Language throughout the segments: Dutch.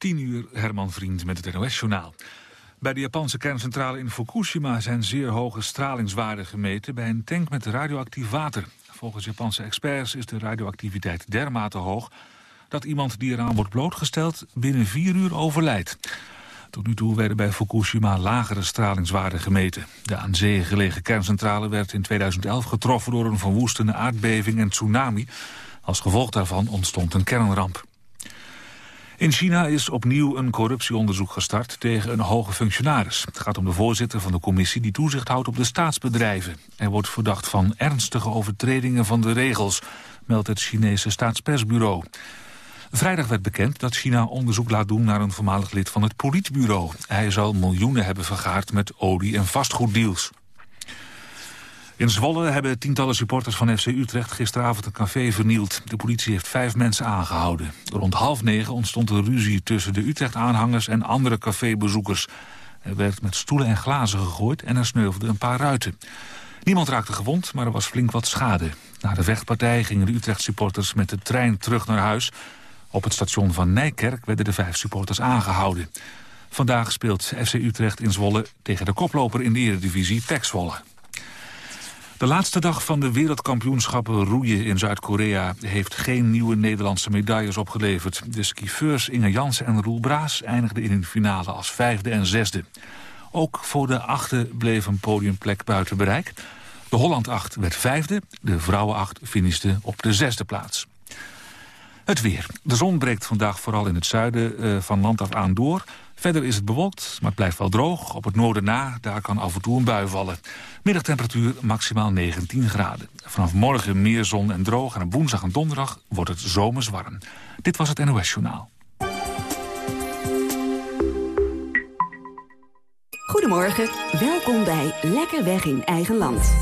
10 uur Herman Vriend met het NOS-journaal. Bij de Japanse kerncentrale in Fukushima zijn zeer hoge stralingswaarden gemeten... bij een tank met radioactief water. Volgens Japanse experts is de radioactiviteit dermate hoog... dat iemand die eraan wordt blootgesteld binnen vier uur overlijdt. Tot nu toe werden bij Fukushima lagere stralingswaarden gemeten. De aan zee gelegen kerncentrale werd in 2011 getroffen... door een verwoestende aardbeving en tsunami. Als gevolg daarvan ontstond een kernramp. In China is opnieuw een corruptieonderzoek gestart tegen een hoge functionaris. Het gaat om de voorzitter van de commissie die toezicht houdt op de staatsbedrijven. Hij wordt verdacht van ernstige overtredingen van de regels, meldt het Chinese staatspersbureau. Vrijdag werd bekend dat China onderzoek laat doen naar een voormalig lid van het politbureau. Hij zal miljoenen hebben vergaard met olie- en vastgoeddeals. In Zwolle hebben tientallen supporters van FC Utrecht gisteravond een café vernield. De politie heeft vijf mensen aangehouden. Rond half negen ontstond er ruzie tussen de Utrecht-aanhangers en andere cafébezoekers. Er werd met stoelen en glazen gegooid en er sneuvelden een paar ruiten. Niemand raakte gewond, maar er was flink wat schade. Na de vechtpartij gingen de Utrecht-supporters met de trein terug naar huis. Op het station van Nijkerk werden de vijf supporters aangehouden. Vandaag speelt FC Utrecht in Zwolle tegen de koploper in de eredivisie Pek Zwolle. De laatste dag van de wereldkampioenschappen roeien in Zuid-Korea... heeft geen nieuwe Nederlandse medailles opgeleverd. De skifeurs Inge Jansen en Roel Braas eindigden in de finale als vijfde en zesde. Ook voor de achte bleef een podiumplek buiten bereik. De Holland 8 werd vijfde, de Vrouwen 8 finishte op de zesde plaats. Het weer. De zon breekt vandaag vooral in het zuiden uh, van land af aan door. Verder is het bewolkt, maar het blijft wel droog. Op het noorden na, daar kan af en toe een bui vallen. Middagtemperatuur maximaal 19 graden. Vanaf morgen meer zon en droog en op woensdag en donderdag wordt het zomers warm. Dit was het NOS Journaal. Goedemorgen, welkom bij Lekker Weg in Eigen Land.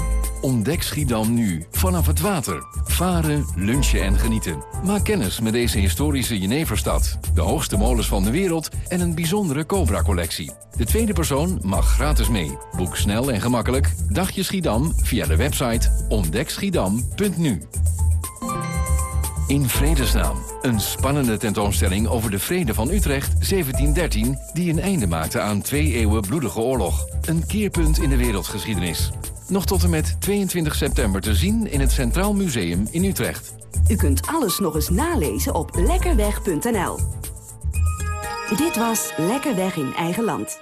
Ontdek Schiedam nu vanaf het water. Varen, lunchen en genieten. Maak kennis met deze historische Jeneverstad. De hoogste molens van de wereld en een bijzondere Cobra-collectie. De tweede persoon mag gratis mee. Boek snel en gemakkelijk Dagje Schiedam via de website ontdekschiedam.nu. In Vredesnaam. Een spannende tentoonstelling over de vrede van Utrecht 1713... die een einde maakte aan twee eeuwen bloedige oorlog. Een keerpunt in de wereldgeschiedenis. Nog tot en met 22 september te zien in het Centraal Museum in Utrecht. U kunt alles nog eens nalezen op lekkerweg.nl. Dit was Lekker Weg in Eigen Land.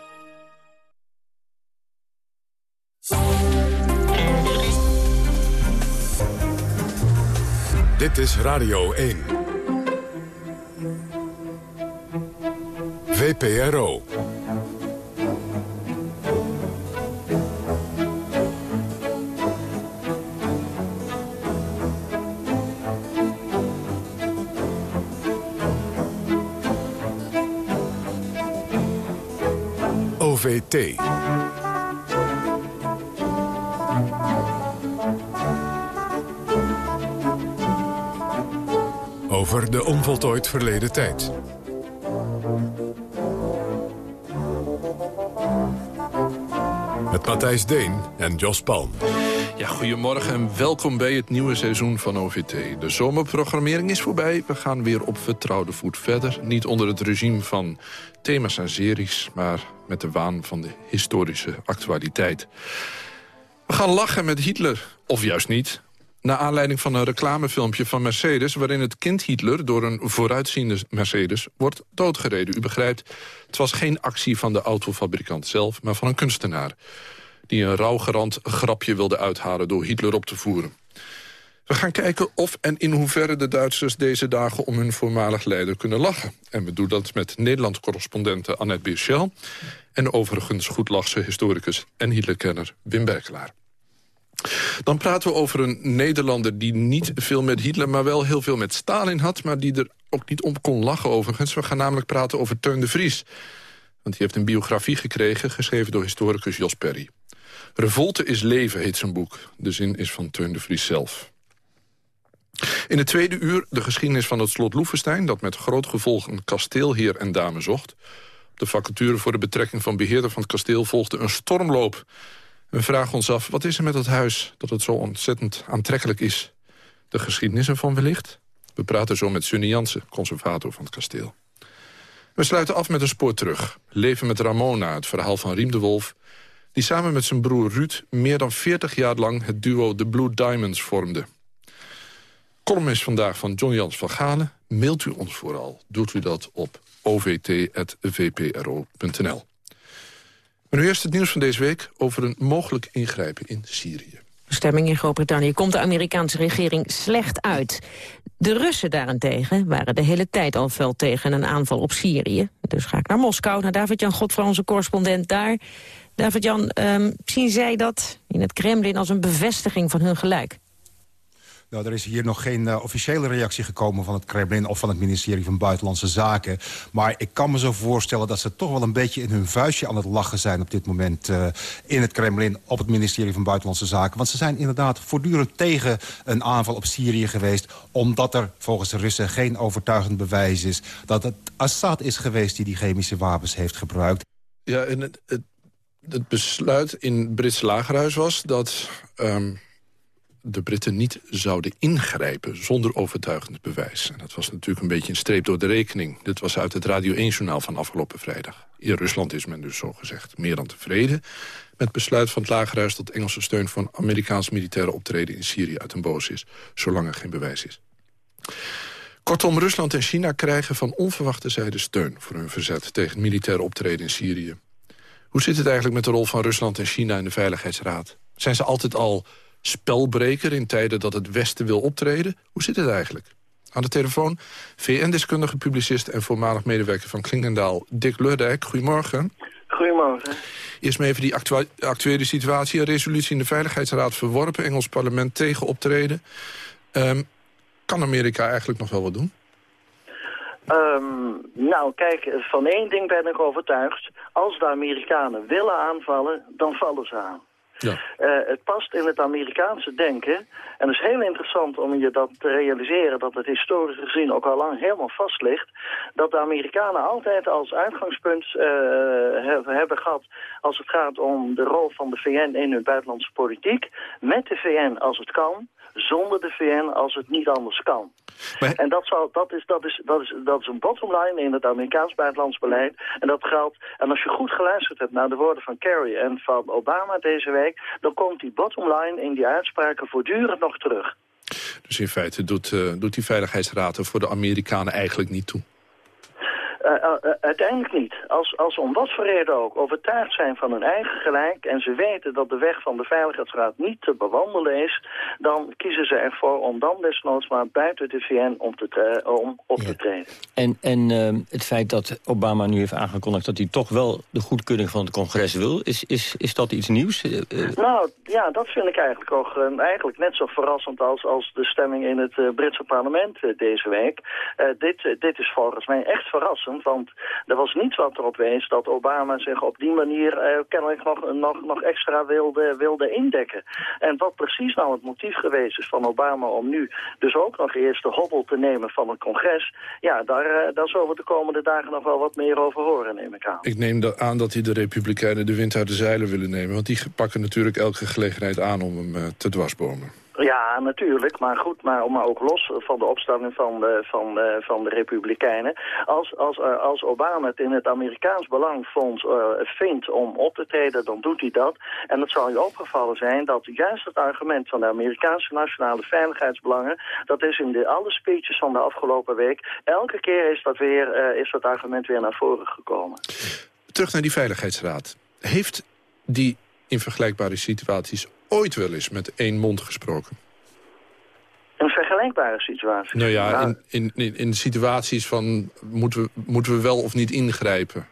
Dit is Radio 1. VPRO. OVT. Over de onvoltooid verleden tijd. Met Matthijs Deen en Jos Palm. Ja, goedemorgen en welkom bij het nieuwe seizoen van OVT. De zomerprogrammering is voorbij. We gaan weer op vertrouwde voet verder. Niet onder het regime van thema's en series... maar met de waan van de historische actualiteit. We gaan lachen met Hitler, of juist niet. Na aanleiding van een reclamefilmpje van Mercedes... waarin het kind Hitler door een vooruitziende Mercedes wordt doodgereden. U begrijpt, het was geen actie van de autofabrikant zelf... maar van een kunstenaar die een rouwgerand grapje wilde uithalen... door Hitler op te voeren. We gaan kijken of en in hoeverre de Duitsers deze dagen... om hun voormalig leider kunnen lachen. En we doen dat met Nederland-correspondente Annette Birschel... en overigens goedlachse historicus en Hitlerkenner Wim Berkelaar. Dan praten we over een Nederlander die niet veel met Hitler... maar wel heel veel met Stalin had, maar die er ook niet om kon lachen overigens. We gaan namelijk praten over Teun de Vries. Want die heeft een biografie gekregen, geschreven door historicus Jos Perry. Revolte is leven, heet zijn boek. De zin is van Teun de Vries zelf. In het tweede uur de geschiedenis van het slot Loevestein... dat met groot gevolg een kasteelheer en dame zocht. Op de vacature voor de betrekking van beheerder van het kasteel... volgde een stormloop. We vragen ons af, wat is er met dat huis... dat het zo ontzettend aantrekkelijk is? De geschiedenis ervan wellicht? We praten zo met Sunny Jansen, conservator van het kasteel. We sluiten af met een spoor terug. Leven met Ramona, het verhaal van Riem de Wolf... die samen met zijn broer Ruud meer dan 40 jaar lang... het duo The Blue Diamonds vormde. Column is vandaag van John Jans van Galen. Mailt u ons vooral. Doet u dat op ovt.vpro.nl. Maar nu eerst het nieuws van deze week over een mogelijk ingrijpen in Syrië. De stemming in Groot-Brittannië komt de Amerikaanse regering slecht uit. De Russen daarentegen waren de hele tijd al fel tegen een aanval op Syrië. Dus ga ik naar Moskou, naar David-Jan Godfran, onze correspondent daar. David-Jan, um, zien zij dat in het Kremlin als een bevestiging van hun gelijk? Nou, er is hier nog geen uh, officiële reactie gekomen van het Kremlin... of van het ministerie van Buitenlandse Zaken. Maar ik kan me zo voorstellen dat ze toch wel een beetje in hun vuistje aan het lachen zijn... op dit moment uh, in het Kremlin op het ministerie van Buitenlandse Zaken. Want ze zijn inderdaad voortdurend tegen een aanval op Syrië geweest... omdat er volgens de Russen geen overtuigend bewijs is... dat het Assad is geweest die die chemische wapens heeft gebruikt. Ja, en het, het, het besluit in het Britse lagerhuis was dat... Um de Britten niet zouden ingrijpen zonder overtuigend bewijs. En dat was natuurlijk een beetje een streep door de rekening. Dit was uit het Radio 1-journaal van afgelopen vrijdag. In Rusland is men dus zogezegd meer dan tevreden... met besluit van het Lagerhuis dat Engelse steun... voor Amerikaans militaire optreden in Syrië uit een boos is... zolang er geen bewijs is. Kortom, Rusland en China krijgen van onverwachte zijde steun... voor hun verzet tegen militaire optreden in Syrië. Hoe zit het eigenlijk met de rol van Rusland en China in de Veiligheidsraad? Zijn ze altijd al spelbreker in tijden dat het Westen wil optreden. Hoe zit het eigenlijk? Aan de telefoon VN-deskundige, publicist en voormalig medewerker van Klingendaal, Dick Lurdijk. Goedemorgen. Goedemorgen. Eerst maar even die actuele situatie. Een resolutie in de Veiligheidsraad verworpen, Engels parlement tegen optreden. Um, kan Amerika eigenlijk nog wel wat doen? Um, nou, kijk, van één ding ben ik overtuigd. Als de Amerikanen willen aanvallen, dan vallen ze aan. Ja. Uh, het past in het Amerikaanse denken. En het is heel interessant om je dat te realiseren... dat het historisch gezien ook al lang helemaal vast ligt... dat de Amerikanen altijd als uitgangspunt uh, hebben gehad... als het gaat om de rol van de VN in hun buitenlandse politiek... met de VN als het kan zonder de VN als het niet anders kan. En dat, zal, dat, is, dat, is, dat, is, dat is een bottomline in het Amerikaans buitenlands beleid. En dat geldt, en als je goed geluisterd hebt naar de woorden van Kerry en van Obama deze week, dan komt die bottomline in die uitspraken voortdurend nog terug. Dus in feite doet, uh, doet die Veiligheidsraad er voor de Amerikanen eigenlijk niet toe? Uh, uiteindelijk niet. Als, als ze om wat voor reden ook overtuigd zijn van hun eigen gelijk... en ze weten dat de weg van de Veiligheidsraad niet te bewandelen is... dan kiezen ze ervoor om dan desnoods maar buiten de VN om, te om op te treden. En, en uh, het feit dat Obama nu heeft aangekondigd... dat hij toch wel de goedkeuring van het congres wil... is, is, is dat iets nieuws? Nou, ja, dat vind ik eigenlijk ook eigenlijk net zo verrassend... als, als de stemming in het Britse parlement deze week. dit, dit is volgens mij echt verrassend want er was niets wat erop wees dat Obama zich op die manier uh, kennelijk nog, nog, nog extra wilde, wilde indekken. En wat precies nou het motief geweest is van Obama om nu dus ook nog eerst de hobbel te nemen van het congres, ja, daar, uh, daar zullen we de komende dagen nog wel wat meer over horen, neem ik aan. Ik neem aan dat hij de Republikeinen de wind uit de zeilen willen nemen, want die pakken natuurlijk elke gelegenheid aan om hem uh, te dwarsbomen. Ja, natuurlijk. Maar goed, maar, maar ook los van de opstelling van de, van, van de Republikeinen. Als, als, eh, als Obama het in het Amerikaans belang vond, uh, vindt om op te treden, dan doet hij dat. En het zal je opgevallen zijn dat juist het argument van de Amerikaanse nationale veiligheidsbelangen, dat is in de, alle speeches van de afgelopen week, elke keer is dat, weer, uh, is dat argument weer naar voren gekomen. Terug naar die Veiligheidsraad. Heeft die in vergelijkbare situaties ooit wel eens met één mond gesproken? Een vergelijkbare situatie? Nou ja, in, in, in, in situaties van moeten we, moeten we wel of niet ingrijpen?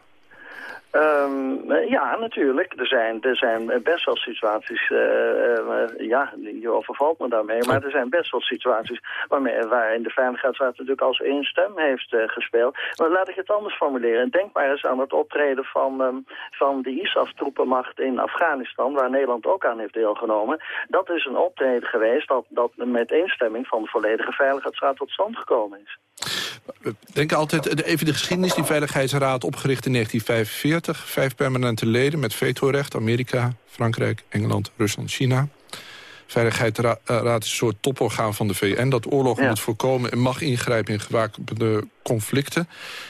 Um, ja, natuurlijk. Er zijn, er zijn best wel situaties, uh, uh, ja, je overvalt me daarmee, maar er zijn best wel situaties waarmee, waarin de Veiligheidsraad natuurlijk als één stem heeft gespeeld. Maar laat ik het anders formuleren. Denk maar eens aan het optreden van, um, van de ISAF-troepenmacht in Afghanistan, waar Nederland ook aan heeft deelgenomen. Dat is een optreden geweest dat, dat met instemming van de volledige Veiligheidsraad tot stand gekomen is. Denk altijd, even de geschiedenis, die Veiligheidsraad opgericht in 1945. Vijf permanente leden met vetorecht. Amerika, Frankrijk, Engeland, Rusland, China. Veiligheidsraad is een soort toporgaan van de VN... dat oorlogen moet voorkomen en mag ingrijpen in gewapende conflicten.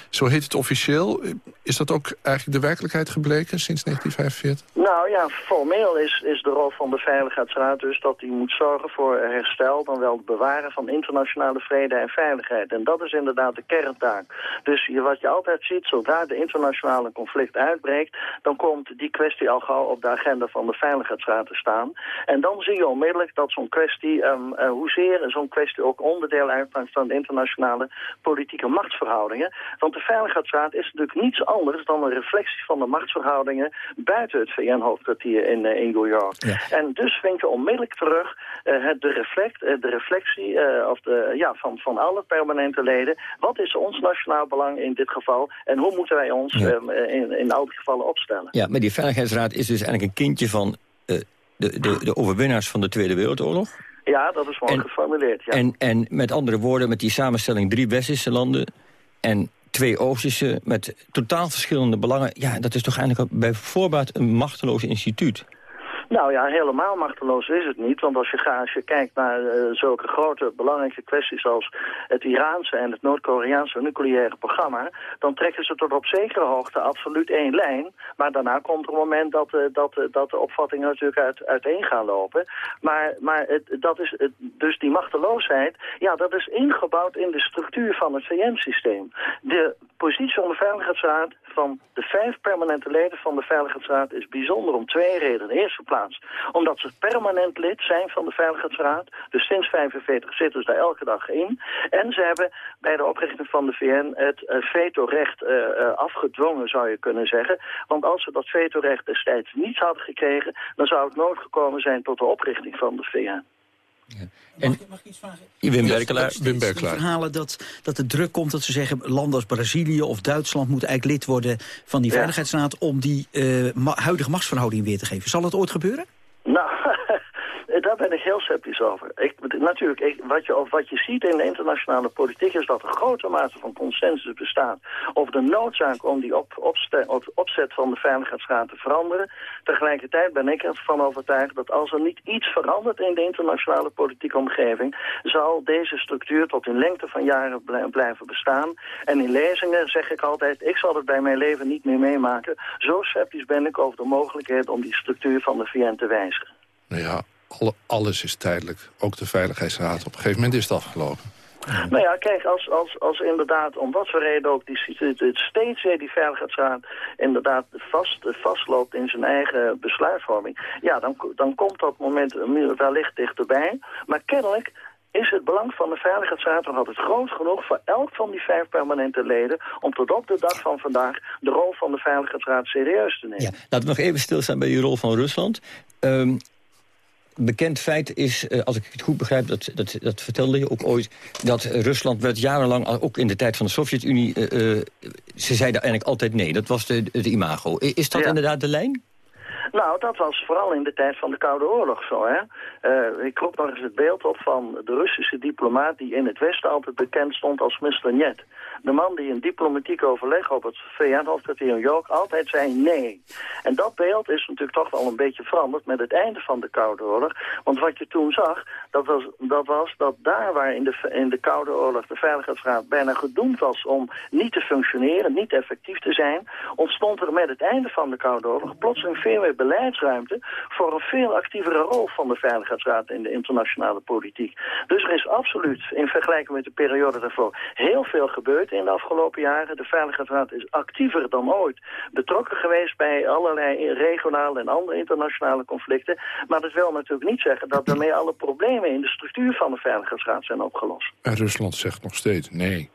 Zo heet het officieel. Is dat ook eigenlijk de werkelijkheid gebleken sinds 1945? Nou ja, formeel is, is de rol van de Veiligheidsraad dus dat die moet zorgen voor herstel, dan wel het bewaren van internationale vrede en veiligheid. En dat is inderdaad de kerntaak. Dus wat je altijd ziet, zodra de internationale conflict uitbreekt, dan komt die kwestie al gauw op de agenda van de Veiligheidsraad te staan. En dan zie je onmiddellijk dat zo'n kwestie, um, uh, hoezeer zo'n kwestie ook onderdeel uitmaakt van de internationale politieke machtsverhoudingen. Want de Veiligheidsraad is natuurlijk niets anders dan een reflectie van de machtsverhoudingen buiten het VN-hoofdkwartier in, uh, in New York. En dus vindt je onmiddellijk terug uh, de, reflect, de reflectie of de, ja, van, van alle permanente leden. Wat is ons nationaal belang in dit geval en hoe moeten wij ons um, in, in al die gevallen opstellen? Ja, maar die Veiligheidsraad is dus eigenlijk een kindje van de, de, de overwinnaars van de Tweede Wereldoorlog. Ja, dat is mooi geformuleerd. Ja. En, en met andere woorden, met die samenstelling drie westerse landen... en twee Oosterse met totaal verschillende belangen... ja, dat is toch eigenlijk bij voorbaat een machteloos instituut. Nou ja, helemaal machteloos is het niet. Want als je, gaat, als je kijkt naar uh, zulke grote belangrijke kwesties als het Iraanse en het Noord-Koreaanse nucleaire programma, dan trekken ze tot op zekere hoogte absoluut één lijn. Maar daarna komt er een moment dat, uh, dat, uh, dat de opvattingen natuurlijk uit, uiteen gaan lopen. Maar, maar het, dat is het, dus die machteloosheid, ja, dat is ingebouwd in de structuur van het VN-systeem. De positie van de Veiligheidsraad van de vijf permanente leden van de Veiligheidsraad is bijzonder om twee redenen. De eerste plaats omdat ze permanent lid zijn van de Veiligheidsraad. Dus sinds 45 zitten ze daar elke dag in. En ze hebben bij de oprichting van de VN het uh, vetorecht uh, uh, afgedwongen, zou je kunnen zeggen. Want als ze dat vetorecht destijds niet hadden gekregen... dan zou het nooit gekomen zijn tot de oprichting van de VN. Ja. En, mag, mag ik iets vragen? Wim Berkelaar. Wim Berkelaar. verhalen dat, dat de druk komt dat ze zeggen... landen als Brazilië of Duitsland moeten eigenlijk lid worden van die ja. Veiligheidsraad... om die uh, ma huidige machtsverhouding weer te geven. Zal dat ooit gebeuren? Nou, daar ben ik heel sceptisch over. Ik, natuurlijk, wat, je, wat je ziet in de internationale politiek is dat er grote mate van consensus bestaat over de noodzaak om die op, opzet van de Veiligheidsraad te veranderen. Tegelijkertijd ben ik ervan overtuigd dat als er niet iets verandert in de internationale politieke omgeving, zal deze structuur tot in lengte van jaren blijven bestaan. En in lezingen zeg ik altijd, ik zal het bij mijn leven niet meer meemaken. Zo sceptisch ben ik over de mogelijkheid om die structuur van de VN te wijzigen. Nou ja, alle, alles is tijdelijk. Ook de Veiligheidsraad. Op een gegeven moment is het afgelopen. Nou ja, kijk, als, als, als inderdaad, om wat voor reden ook, die, steeds weer die Veiligheidsraad inderdaad vast, vastloopt in zijn eigen besluitvorming, ja, dan, dan komt dat moment wellicht dichterbij. Maar kennelijk is het belang van de Veiligheidsraad nog altijd groot genoeg voor elk van die vijf permanente leden om tot op de dag van vandaag de rol van de Veiligheidsraad serieus te nemen. Ja, laten we nog even stilstaan bij die rol van Rusland. Um, bekend feit is, uh, als ik het goed begrijp, dat, dat, dat vertelde je ook ooit... dat Rusland werd jarenlang, ook in de tijd van de Sovjet-Unie... Uh, ze zeiden eigenlijk altijd nee. Dat was de, de imago. Is dat ja. inderdaad de lijn? Nou, dat was vooral in de tijd van de Koude Oorlog zo, hè. Uh, ik roep nog eens het beeld op van de Russische diplomaat... die in het Westen altijd bekend stond als Mr. Net. De man die in diplomatiek overleg op het VN-hoofdkwartier in York altijd zei nee. En dat beeld is natuurlijk toch wel een beetje veranderd met het einde van de Koude Oorlog. Want wat je toen zag, dat was dat, was dat daar waar in de, in de Koude Oorlog de Veiligheidsraad bijna gedoemd was om niet te functioneren, niet effectief te zijn, ontstond er met het einde van de Koude Oorlog plotseling veel meer beleidsruimte voor een veel actievere rol van de Veiligheidsraad in de internationale politiek. Dus er is absoluut, in vergelijking met de periode daarvoor, heel veel gebeurd in de afgelopen jaren. De Veiligheidsraad is actiever dan ooit betrokken geweest bij allerlei regionale en andere internationale conflicten. Maar dat wil natuurlijk niet zeggen dat daarmee alle problemen in de structuur van de Veiligheidsraad zijn opgelost. En Rusland zegt nog steeds nee.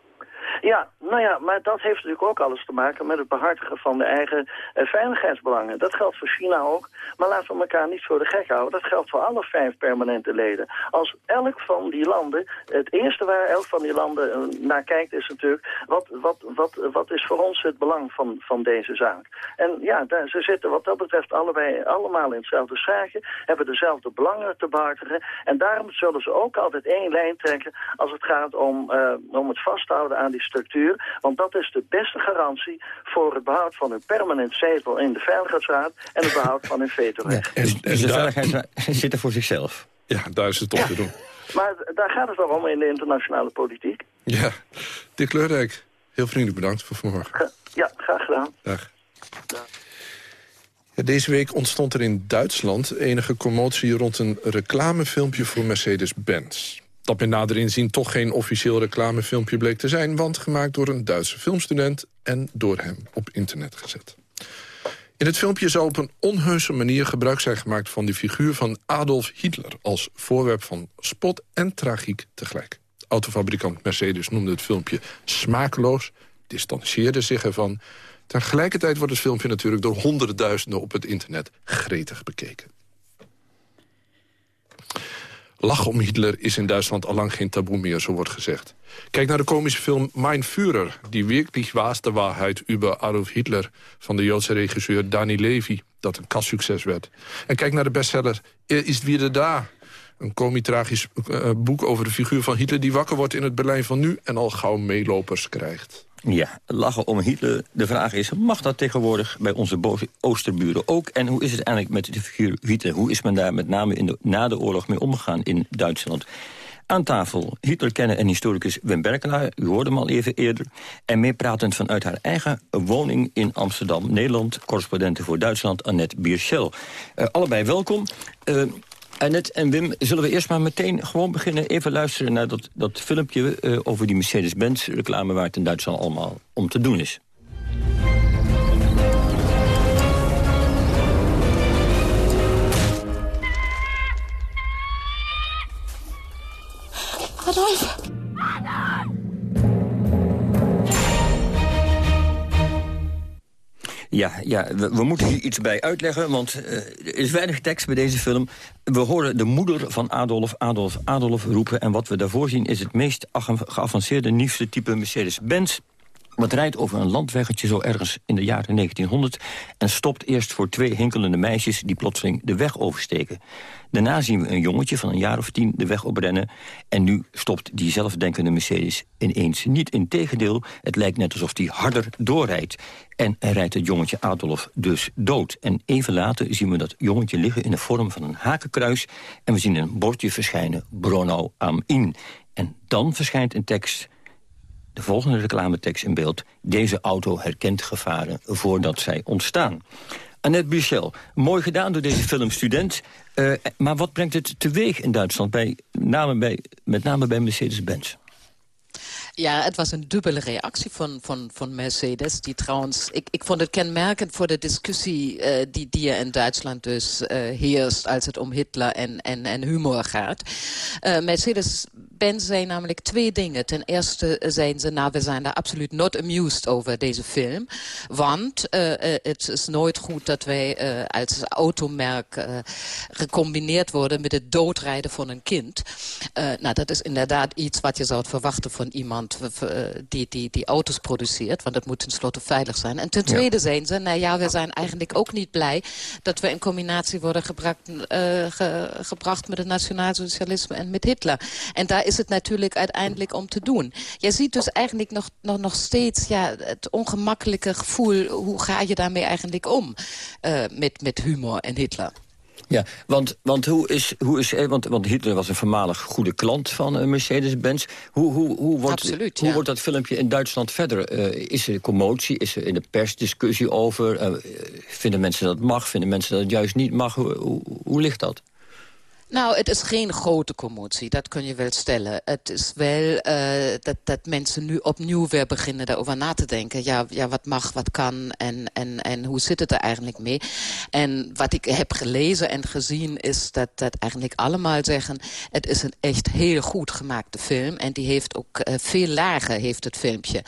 Ja, nou ja, maar dat heeft natuurlijk ook alles te maken met het behartigen van de eigen uh, veiligheidsbelangen. Dat geldt voor China ook, maar laten we elkaar niet voor de gek houden. Dat geldt voor alle vijf permanente leden. Als elk van die landen, het eerste waar elk van die landen uh, naar kijkt is natuurlijk, wat, wat, wat, wat is voor ons het belang van, van deze zaak? En ja, daar, ze zitten wat dat betreft allebei allemaal in hetzelfde schaakje, hebben dezelfde belangen te behartigen. En daarom zullen ze ook altijd één lijn trekken als het gaat om, uh, om het vasthouden aan die structuur. Want dat is de beste garantie voor het behoud van hun permanent zetel in de Veiligheidsraad... en het behoud van hun vetorecht. Ja, dus, dus de Veiligheidsraad zit er voor zichzelf? Ja, daar is het toch ja. te doen. Maar daar gaat het toch om in de internationale politiek. Ja, Dick Leurdijk, Heel vriendelijk bedankt voor vanmorgen. Ja, graag gedaan. Dag. deze week ontstond er in Duitsland enige commotie rond een reclamefilmpje voor Mercedes-Benz. Dat met nader inzien toch geen officieel reclamefilmpje bleek te zijn... want gemaakt door een Duitse filmstudent en door hem op internet gezet. In het filmpje zou op een onheuse manier gebruik zijn gemaakt... van de figuur van Adolf Hitler als voorwerp van spot en tragiek tegelijk. Autofabrikant Mercedes noemde het filmpje smakeloos, distancieerde zich ervan. Tegelijkertijd wordt het filmpje natuurlijk door honderdduizenden op het internet gretig bekeken. Lachen om Hitler is in Duitsland allang geen taboe meer, zo wordt gezegd. Kijk naar de komische film Mein Führer... die wirklich de waarheid über Adolf Hitler... van de Joodse regisseur Dani Levy, dat een kassucces werd. En kijk naar de bestseller Er ist wieder da... een komitragisch uh, boek over de figuur van Hitler... die wakker wordt in het Berlijn van nu en al gauw meelopers krijgt. Ja, lachen om Hitler. De vraag is, mag dat tegenwoordig bij onze oosterburen ook? En hoe is het eigenlijk met de figuur Hitler? Hoe is men daar met name in de, na de oorlog mee omgegaan in Duitsland? Aan tafel Hitler kennen en historicus Wim Berkelaar. U hoorde hem al even eerder. En meepratend vanuit haar eigen woning in Amsterdam, Nederland... correspondente voor Duitsland, Annette Bierschel. Uh, allebei welkom. Uh, Annette en Wim, zullen we eerst maar meteen gewoon beginnen... even luisteren naar dat, dat filmpje uh, over die Mercedes-Benz reclame... waar het in Duitsland allemaal om te doen is. Adolf! Ja, ja we, moeten hier iets bij uitleggen, want uh, er is weinig tekst bij deze film. We horen de moeder van Adolf, Adolf, Adolf roepen... en wat we daarvoor zien is het meest geavanceerde, nieuwste type Mercedes-Benz... Wat rijdt over een landweggetje zo ergens in de jaren 1900... en stopt eerst voor twee hinkelende meisjes die plotseling de weg oversteken. Daarna zien we een jongetje van een jaar of tien de weg oprennen... en nu stopt die zelfdenkende Mercedes ineens niet. Integendeel, het lijkt net alsof hij harder doorrijdt. En rijdt het jongetje Adolf dus dood. En even later zien we dat jongetje liggen in de vorm van een hakenkruis... en we zien een bordje verschijnen, Bruno am in. En dan verschijnt een tekst de volgende reclametekst in beeld. Deze auto herkent gevaren voordat zij ontstaan. Annette Buchel, mooi gedaan door deze filmstudent. Uh, maar wat brengt het teweeg in Duitsland, bij, name bij, met name bij Mercedes-Benz? Ja, het was een dubbele reactie van, van, van Mercedes. Die trouwens, ik, ik vond het kenmerkend voor de discussie uh, die, die er in Duitsland dus uh, heerst als het om Hitler en, en, en humor gaat. Mercedes Ben zei namelijk twee dingen. Ten eerste zijn ze, nou, we zijn daar absoluut not amused over deze film. Want uh, het is nooit goed dat wij uh, als automerk gecombineerd worden met het doodrijden van een kind. nou, dat is inderdaad iets wat je zou verwachten van iemand die, die, die auto's produceert. Want het moet tenslotte veilig zijn. En ten tweede ja. zijn ze, nou ja, we zijn eigenlijk ook niet blij dat we in combinatie worden gebracht, ge, gebracht met het nationaalsocialisme en met Hitler. En daar is het natuurlijk uiteindelijk om te doen. Je ziet dus eigenlijk nog, nog, nog steeds ja, het ongemakkelijke gevoel... hoe ga je daarmee eigenlijk om uh, met, met humor en Hitler? Ja, want, want, hoe is, hoe is, eh, want, want Hitler was een voormalig goede klant van uh, Mercedes-Benz. Hoe, hoe, hoe, wordt, Absoluut, hoe ja. wordt dat filmpje in Duitsland verder? Uh, is er commotie? Is er in de pers discussie over? Uh, vinden mensen dat het mag? Vinden mensen dat het juist niet mag? Hoe, hoe, hoe ligt dat? Nou, het is geen grote commotie, dat kun je wel stellen. Het is wel uh, dat, dat mensen nu opnieuw weer beginnen daarover na te denken. Ja, ja wat mag, wat kan en, en, en hoe zit het er eigenlijk mee? En wat ik heb gelezen en gezien is dat, dat eigenlijk allemaal zeggen... het is een echt heel goed gemaakte film. En die heeft ook uh, veel lagen, heeft het filmpje.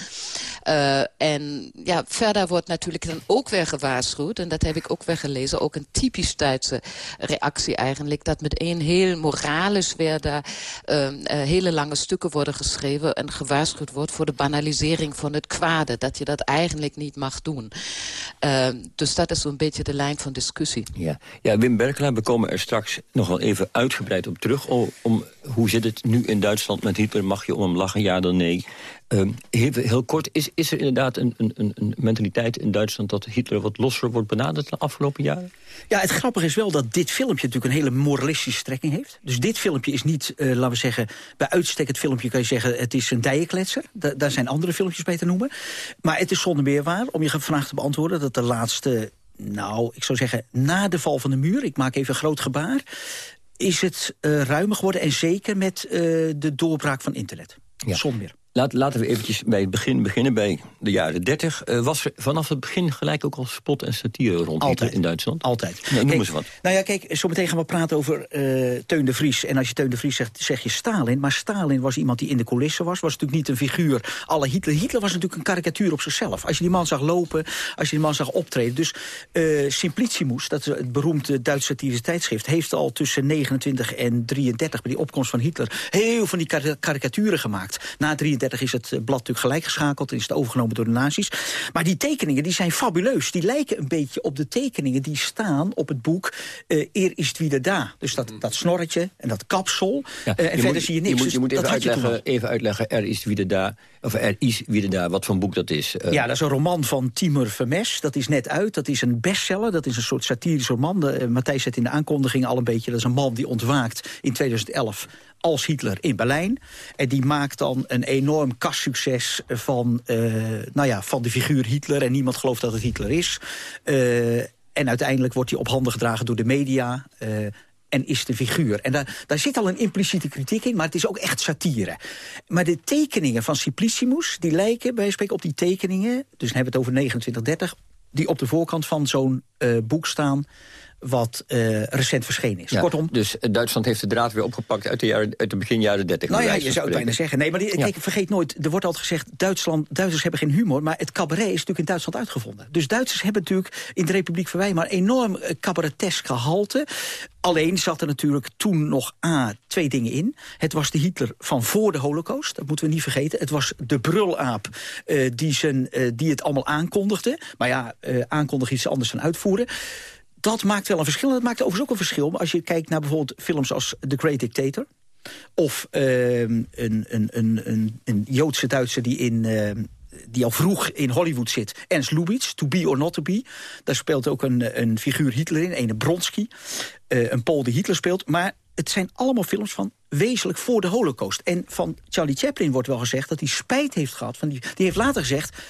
Uh, en ja, verder wordt natuurlijk dan ook weer gewaarschuwd... en dat heb ik ook weer gelezen, ook een typisch Duitse reactie eigenlijk... dat met één heel moralisch werden uh, uh, hele lange stukken worden geschreven... en gewaarschuwd wordt voor de banalisering van het kwade. Dat je dat eigenlijk niet mag doen. Uh, dus dat is zo'n beetje de lijn van discussie. Ja, ja Wim Berkelaar, we komen er straks nog wel even uitgebreid op terug... om, om hoe zit het nu in Duitsland met Hitler? Mag je om hem lachen, ja dan nee? Um, heel, heel, kort, is, is er inderdaad een, een, een, mentaliteit in Duitsland... dat Hitler wat losser wordt benaderd de afgelopen jaren? Ja, het grappige is wel dat dit filmpje natuurlijk een hele moralistische strekking heeft. Dus dit filmpje is niet, uh, laten we zeggen... bij uitstek het filmpje kan je zeggen... het is een dijenkletser. daar zijn andere filmpjes bij te noemen. Maar het is zonder meer waar, om je vraag te beantwoorden... dat de laatste, nou, ik zou zeggen, na de val van de muur... ik maak even een groot gebaar... is het uh, ruimer geworden en zeker met uh, de doorbraak van internet. Ja. Zonder meer. Laat, laten we eventjes bij het begin beginnen, bij de jaren 30. Uh, was er vanaf het begin gelijk ook al spot en satire rond Altijd. in Duitsland? Altijd. Nee, noem eens wat. Nou ja, kijk, zometeen gaan we praten over uh, Teun de Vries. En als je Teun de Vries zegt, zeg je Stalin. Maar Stalin was iemand die in de coulissen was. Was natuurlijk niet een figuur alle Hitler. Hitler was natuurlijk een karikatuur op zichzelf. Als je die man zag lopen, als je die man zag optreden. Dus uh, Simplicimus, dat is het beroemde Duitse satirische tijdschrift... heeft al tussen 29 en 33, bij die opkomst van Hitler... heel van die karikaturen gemaakt. Na 33 is het blad natuurlijk gelijk geschakeld... en is het overgenomen door de nazi's. Maar die tekeningen die zijn fabuleus. Die lijken een beetje op de tekeningen die staan op het boek... Uh, Eer is het wieder daar. Dus dat, dat snorretje en dat kapsel. Ja, uh, en verder moet, zie je niks. Je moet, je dus moet even, uitleggen, even uitleggen, Er is wieder daar. Of Er is wieder daar, wat voor een boek dat is. Uh. Ja, dat is een roman van Timur Vermes. Dat is net uit. Dat is een bestseller. Dat is een soort satirisch roman. De, Matthijs zet in de aankondiging al een beetje... dat is een man die ontwaakt in 2011 als Hitler in Berlijn. En die maakt dan een enorm kassucces van, uh, nou ja, van de figuur Hitler. En niemand gelooft dat het Hitler is. En uiteindelijk wordt hij op handen gedragen door de media... En is de figuur. En daar, daar zit al een impliciete kritiek in, maar het is ook echt satire. Maar de tekeningen van Simplicimus, die lijken bij spreken op die tekeningen... dus dan hebben we het over 2930, die op de voorkant van zo'n uh, boek staan wat uh, recent verschenen is. Ja, Kortom, dus Duitsland heeft de draad weer opgepakt uit de, jaren, uit de begin jaren 30. Nou ja, je zou het bijna zeggen. Nee, maar die, kijk, vergeet nooit, er wordt altijd gezegd... Duitsland, Duitsers hebben geen humor, maar het cabaret is natuurlijk in Duitsland uitgevonden. Dus Duitsers hebben natuurlijk in de Republiek van Weimar... enorm uh, cabaretesk gehalte. Alleen zat er natuurlijk toen nog A, twee dingen in. Het was de Hitler van voor de holocaust, dat moeten we niet vergeten. Het was de brulaap uh, die, zijn, die het allemaal aankondigde. Maar ja, aankondigen iets anders dan uitvoeren dat maakt wel een verschil. Dat maakt overigens ook een verschil als je kijkt naar bijvoorbeeld films als The Great Dictator. Of uh, een, een, een, een, Joodse Duitser die in... Uh, die al vroeg in Hollywood zit. Ernst Lubitsch, To Be or Not To Be. Daar speelt ook een, een figuur Hitler in, een Bronsky. Uh, een Pool die Hitler speelt. Maar het zijn allemaal films van wezenlijk voor de holocaust. En van Charlie Chaplin wordt wel gezegd dat hij spijt heeft gehad. Van die, die heeft later gezegd,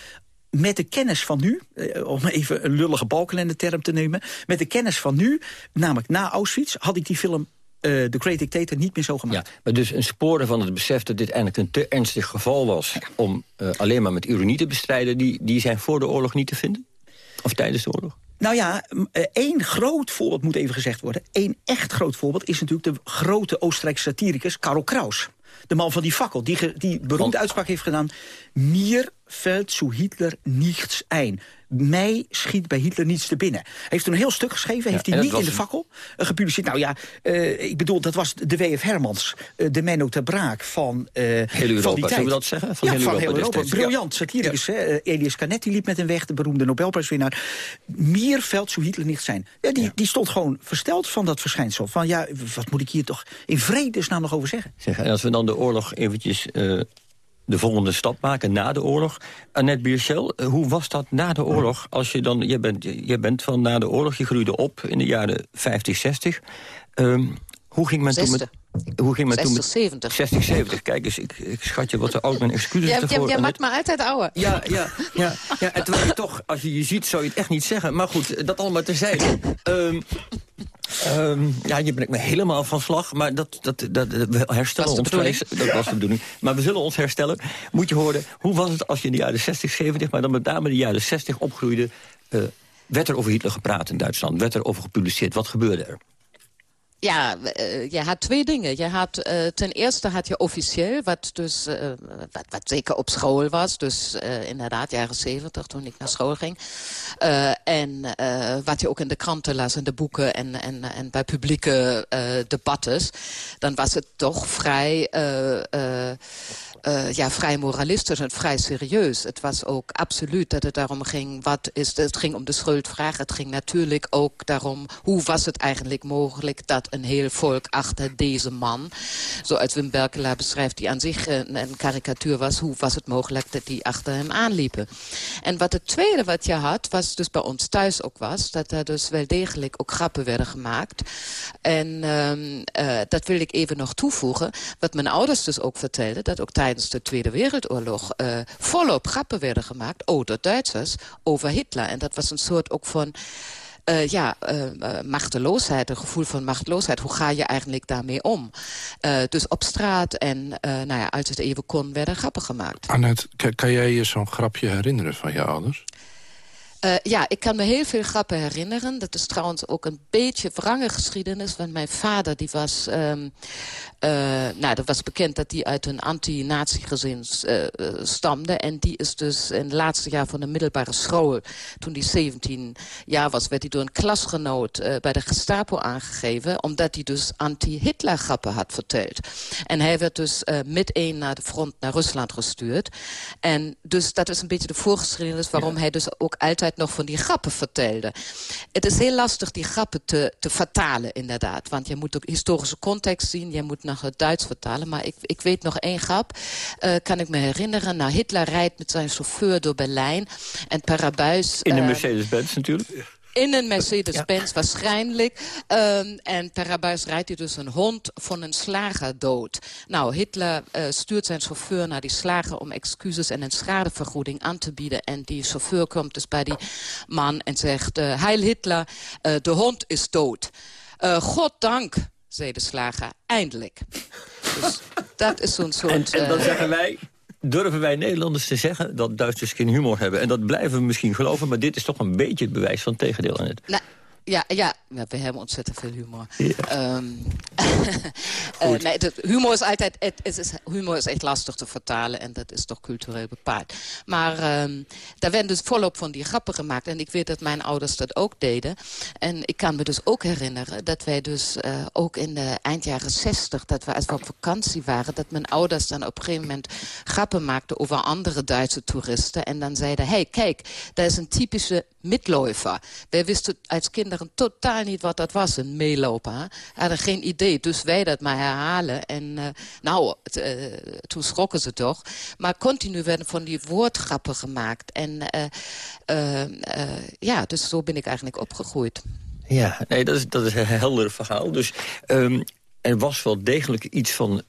met de kennis van nu, eh, om even een lullige balkalender term te nemen... met de kennis van nu, namelijk na Auschwitz, had ik die film uh, The Great Dictator niet meer zo gemaakt. Ja, maar dus een sporen van het besef dat dit eigenlijk een te ernstig geval was... om uh, alleen maar met ironie te bestrijden... Die, die zijn voor de oorlog niet te vinden? Of tijdens de oorlog? Nou ja, één groot voorbeeld moet even gezegd worden. Eén echt groot voorbeeld is natuurlijk de grote Oostenrijkse satiricus Karl Kraus. De man van die fakkel, die, die beroemde uitspraak heeft gedaan... Mir fällt zu Hitler nichts ein mij schiet bij Hitler niets te binnen. Hij heeft toen een heel stuk geschreven, heeft hij niet in de fakkel uh, gepubliceerd. Nou ja, uh, ik bedoel, dat was de W.F. Hermans, uh, de Menno ter Braak van, heel Europa, van die tijd. we dat zeggen? Van ja, heel van Europa, heel Europa. Briljant, satiricus. Ja. Elias Canetti liep met een weg, de beroemde Nobelprijswinnaar. Meer veld zou Hitler niet zijn. Ja, die, die stond gewoon versteld van dat verschijnsel. Van ja, wat moet ik hier toch in vredesnaam nog over zeggen? Zeg, en als we dan de oorlog eventjes de volgende stap maken na de oorlog. Annette Bierschel, eh, hoe was dat na de oorlog? Als je dan, je bent, je bent van na de oorlog, je groeide op in de jaren 50, 60. Um, hoe ging men toen met... Hoe ging men 60, toen met 70. 60, 70. Kijk eens, ik, ik schat je wat te oud. Mijn excuses ja, ervoor. Jij maakt me altijd ouder. Ja, ja, ja, ja. En terwijl je toch, als je je ziet, zou je het echt niet zeggen. Maar goed, dat allemaal terzijde. Um, Um, ja, je bent me helemaal van slag, maar dat, dat, dat, we herstellen ons. Dat was de bedoeling. Maar we zullen ons herstellen. Moet je horen, hoe was het als je in de jaren 60, 70... maar dan met name de jaren 60 opgroeide... Uh, werd er over Hitler gepraat in Duitsland? Werd er over gepubliceerd? Wat gebeurde er? Ja, uh, je had twee dingen. Je had, uh, ten eerste had je officieel, wat, dus, uh, wat, wat zeker op school was. Dus inderdaad, jaren zeventig, toen ik naar school ging. en wat je ook in de kranten las, in de boeken en, en, en bij publieke debatten. Dan was het toch vrij ja, vrij moralistisch en vrij serieus. Het was ook absoluut dat het daarom ging... Wat is het ging om de schuldvraag. Het ging natuurlijk ook daarom... hoe was het eigenlijk mogelijk dat een heel volk achter deze man. Zoals Wim Berkelaar beschrijft, die aan zich een, een karikatuur was. Hoe was het mogelijk dat die achter hem aanliepen? En wat het tweede wat je had, was dus bij ons thuis ook was... dat er dus wel degelijk ook grappen werden gemaakt. En um, dat wil ik even nog toevoegen. Wat mijn ouders dus ook vertelden... dat ook tijdens de Tweede Wereldoorlog uh, volop grappen werden gemaakt... over Duitsers, over Hitler. En dat was een soort ook van... Uh, ja, uh, machteloosheid, een gevoel van machteloosheid. Hoe ga je eigenlijk daarmee om? Dus op straat en nou ja, als het even kon, werden grappen gemaakt. Annette, kan jij je zo'n grapje herinneren van je ouders? Uh, ja, ik kan me heel veel grappen herinneren. Dat is trouwens ook een beetje wrange geschiedenis. Want mijn vader, die was... Um, uh, nou, dat was bekend dat hij uit een anti-nazi-gezin uh, stamde. En die is dus in het laatste jaar van de middelbare school... toen hij 17 jaar was, werd hij door een klasgenoot bij de Gestapo aangegeven... omdat hij dus anti-Hitler grappen had verteld. En hij werd dus meteen naar de front naar Rusland gestuurd. En dus dat is een beetje de voorgeschiedenis... waarom ja. hij dus ook altijd nog van die grappen vertelde. Het is heel lastig die grappen te, te vertalen, inderdaad. Want je moet ook historische context zien. Je moet naar het Duits vertalen. Maar ik, ik weet nog één grap, uh, kan ik me herinneren. Nou, Hitler rijdt met zijn chauffeur door Berlijn. En Parabuis... In de uh, Mercedes-Benz natuurlijk. In een Mercedes-Benz ja. waarschijnlijk. Um, en Parabuis rijdt hij dus een hond van een slager dood. Nou, Hitler uh, stuurt zijn chauffeur naar die slager... om excuses en een schadevergoeding aan te bieden. En die chauffeur komt dus bij die man en zegt... Uh, Heil Hitler, uh, de hond is dood. Goddank, zei de slager, eindelijk. Dus dat is zo'n soort... En, en dan zeggen wij, durven wij Nederlanders te zeggen dat Duitsers geen humor hebben. En dat blijven we misschien geloven, maar dit is toch een beetje het bewijs van het tegendeel aan het. Nou, ja, ja, we hebben ontzettend veel humor. Ja. Um, uh, nee, humor is altijd, het, het is, humor is echt lastig te vertalen en dat is toch cultureel bepaald. Maar um, daar werden dus volop van die grappen gemaakt en ik weet dat mijn ouders dat ook deden. En ik kan me dus ook herinneren dat wij dus uh, ook in de eind jaren zestig, dat we als we op vakantie waren, dat mijn ouders dan op een gegeven moment grappen maakten over andere Duitse toeristen en dan zeiden, hey, kijk, dat is een typische mitläufer. Wij wisten als kinderen totaal niet wat dat was, een meelopen. Hè? Hadden geen idee, dus wij dat maar herhalen. En uh, nou, uh, toen schrokken ze toch. Maar continu werden van die woordgrappen gemaakt. En uh, ja, dus zo ben ik eigenlijk opgegroeid. Ja, nee, dat is, dat is een helder verhaal. Dus um, er was wel degelijk iets van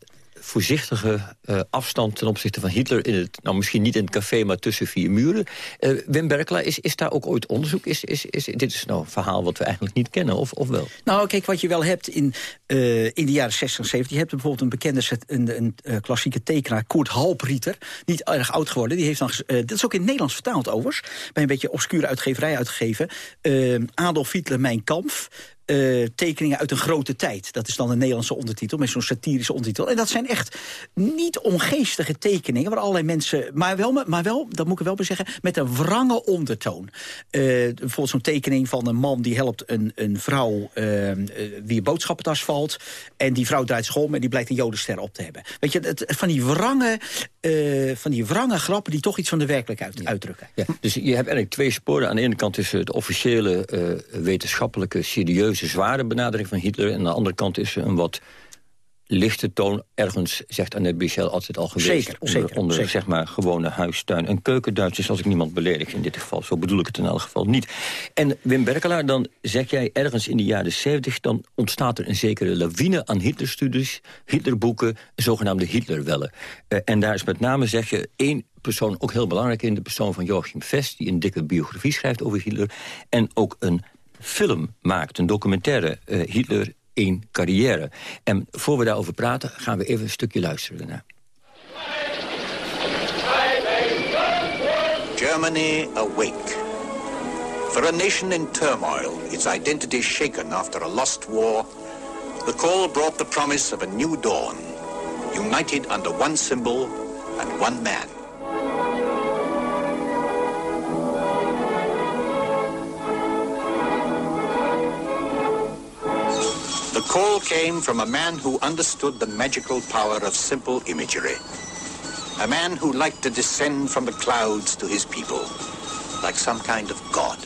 voorzichtige uh, afstand ten opzichte van Hitler... In het, nou, misschien niet in het café, maar tussen vier muren. Uh, Wim Berkelaar, is, is daar ook ooit onderzoek? Is, is, is, dit is nou een verhaal wat we eigenlijk niet kennen, of, of wel? Nou, kijk, wat je wel hebt in, uh, in de jaren 60 en 70... je hebt bijvoorbeeld een bekende een, een klassieke tekenaar, Koert Halprieter... niet erg oud geworden, die heeft dan... dat is ook in het Nederlands vertaald overigens... bij een beetje obscure uitgeverij uitgegeven. Adolf Hitler, Mijn Kamp... Uh, tekeningen uit een grote tijd. Dat is dan een Nederlandse ondertitel, met zo'n satirische ondertitel. En dat zijn echt niet ongeestige tekeningen... waar allerlei mensen, maar wel, maar wel dat moet ik wel bij zeggen... met een wrange ondertoon. Uh, bijvoorbeeld zo'n tekening van een man die helpt een, een vrouw... Uh, wie een boodschappentas valt. En die vrouw draait zich om en die blijkt een jodenster op te hebben. Weet je, het, van, die wrange, van die wrange grappen die toch iets van de werkelijkheid ja. uitdrukken. Ja. Dus je hebt eigenlijk twee sporen. Aan de ene kant is het officiële wetenschappelijke, serieuze zware benadering van Hitler. En aan de andere kant is er een wat lichte toon ergens, zegt Annette Bichel, altijd al geweest. Zeker, onder, zeker, onder zeker. zeg maar gewone huistuin. En keukenduitsers, als ik niemand beledig in dit geval. Zo bedoel ik het in elk geval niet. En Wim Berkelaar, dan zeg jij ergens in de jaren 70... dan ontstaat er een zekere lawine aan Hitlerstudies, Hitlerboeken... zogenaamde Hitlerwellen. Uh, en daar is met name, zeg je, één persoon ook heel belangrijk in... de persoon van Joachim Vest, die een dikke biografie schrijft over Hitler... en ook een film maakt, een documentaire, uh, Hitler in carrière. En voor we daarover praten, gaan we even een stukje luisteren naar. Germany awake. For a nation in turmoil, its identity shaken after a lost war, the call brought the promise of a new dawn, united under one symbol and one man. The call came from a man who understood the magical power of simple imagery. A man who liked to descend from the clouds to his people, like some kind of god.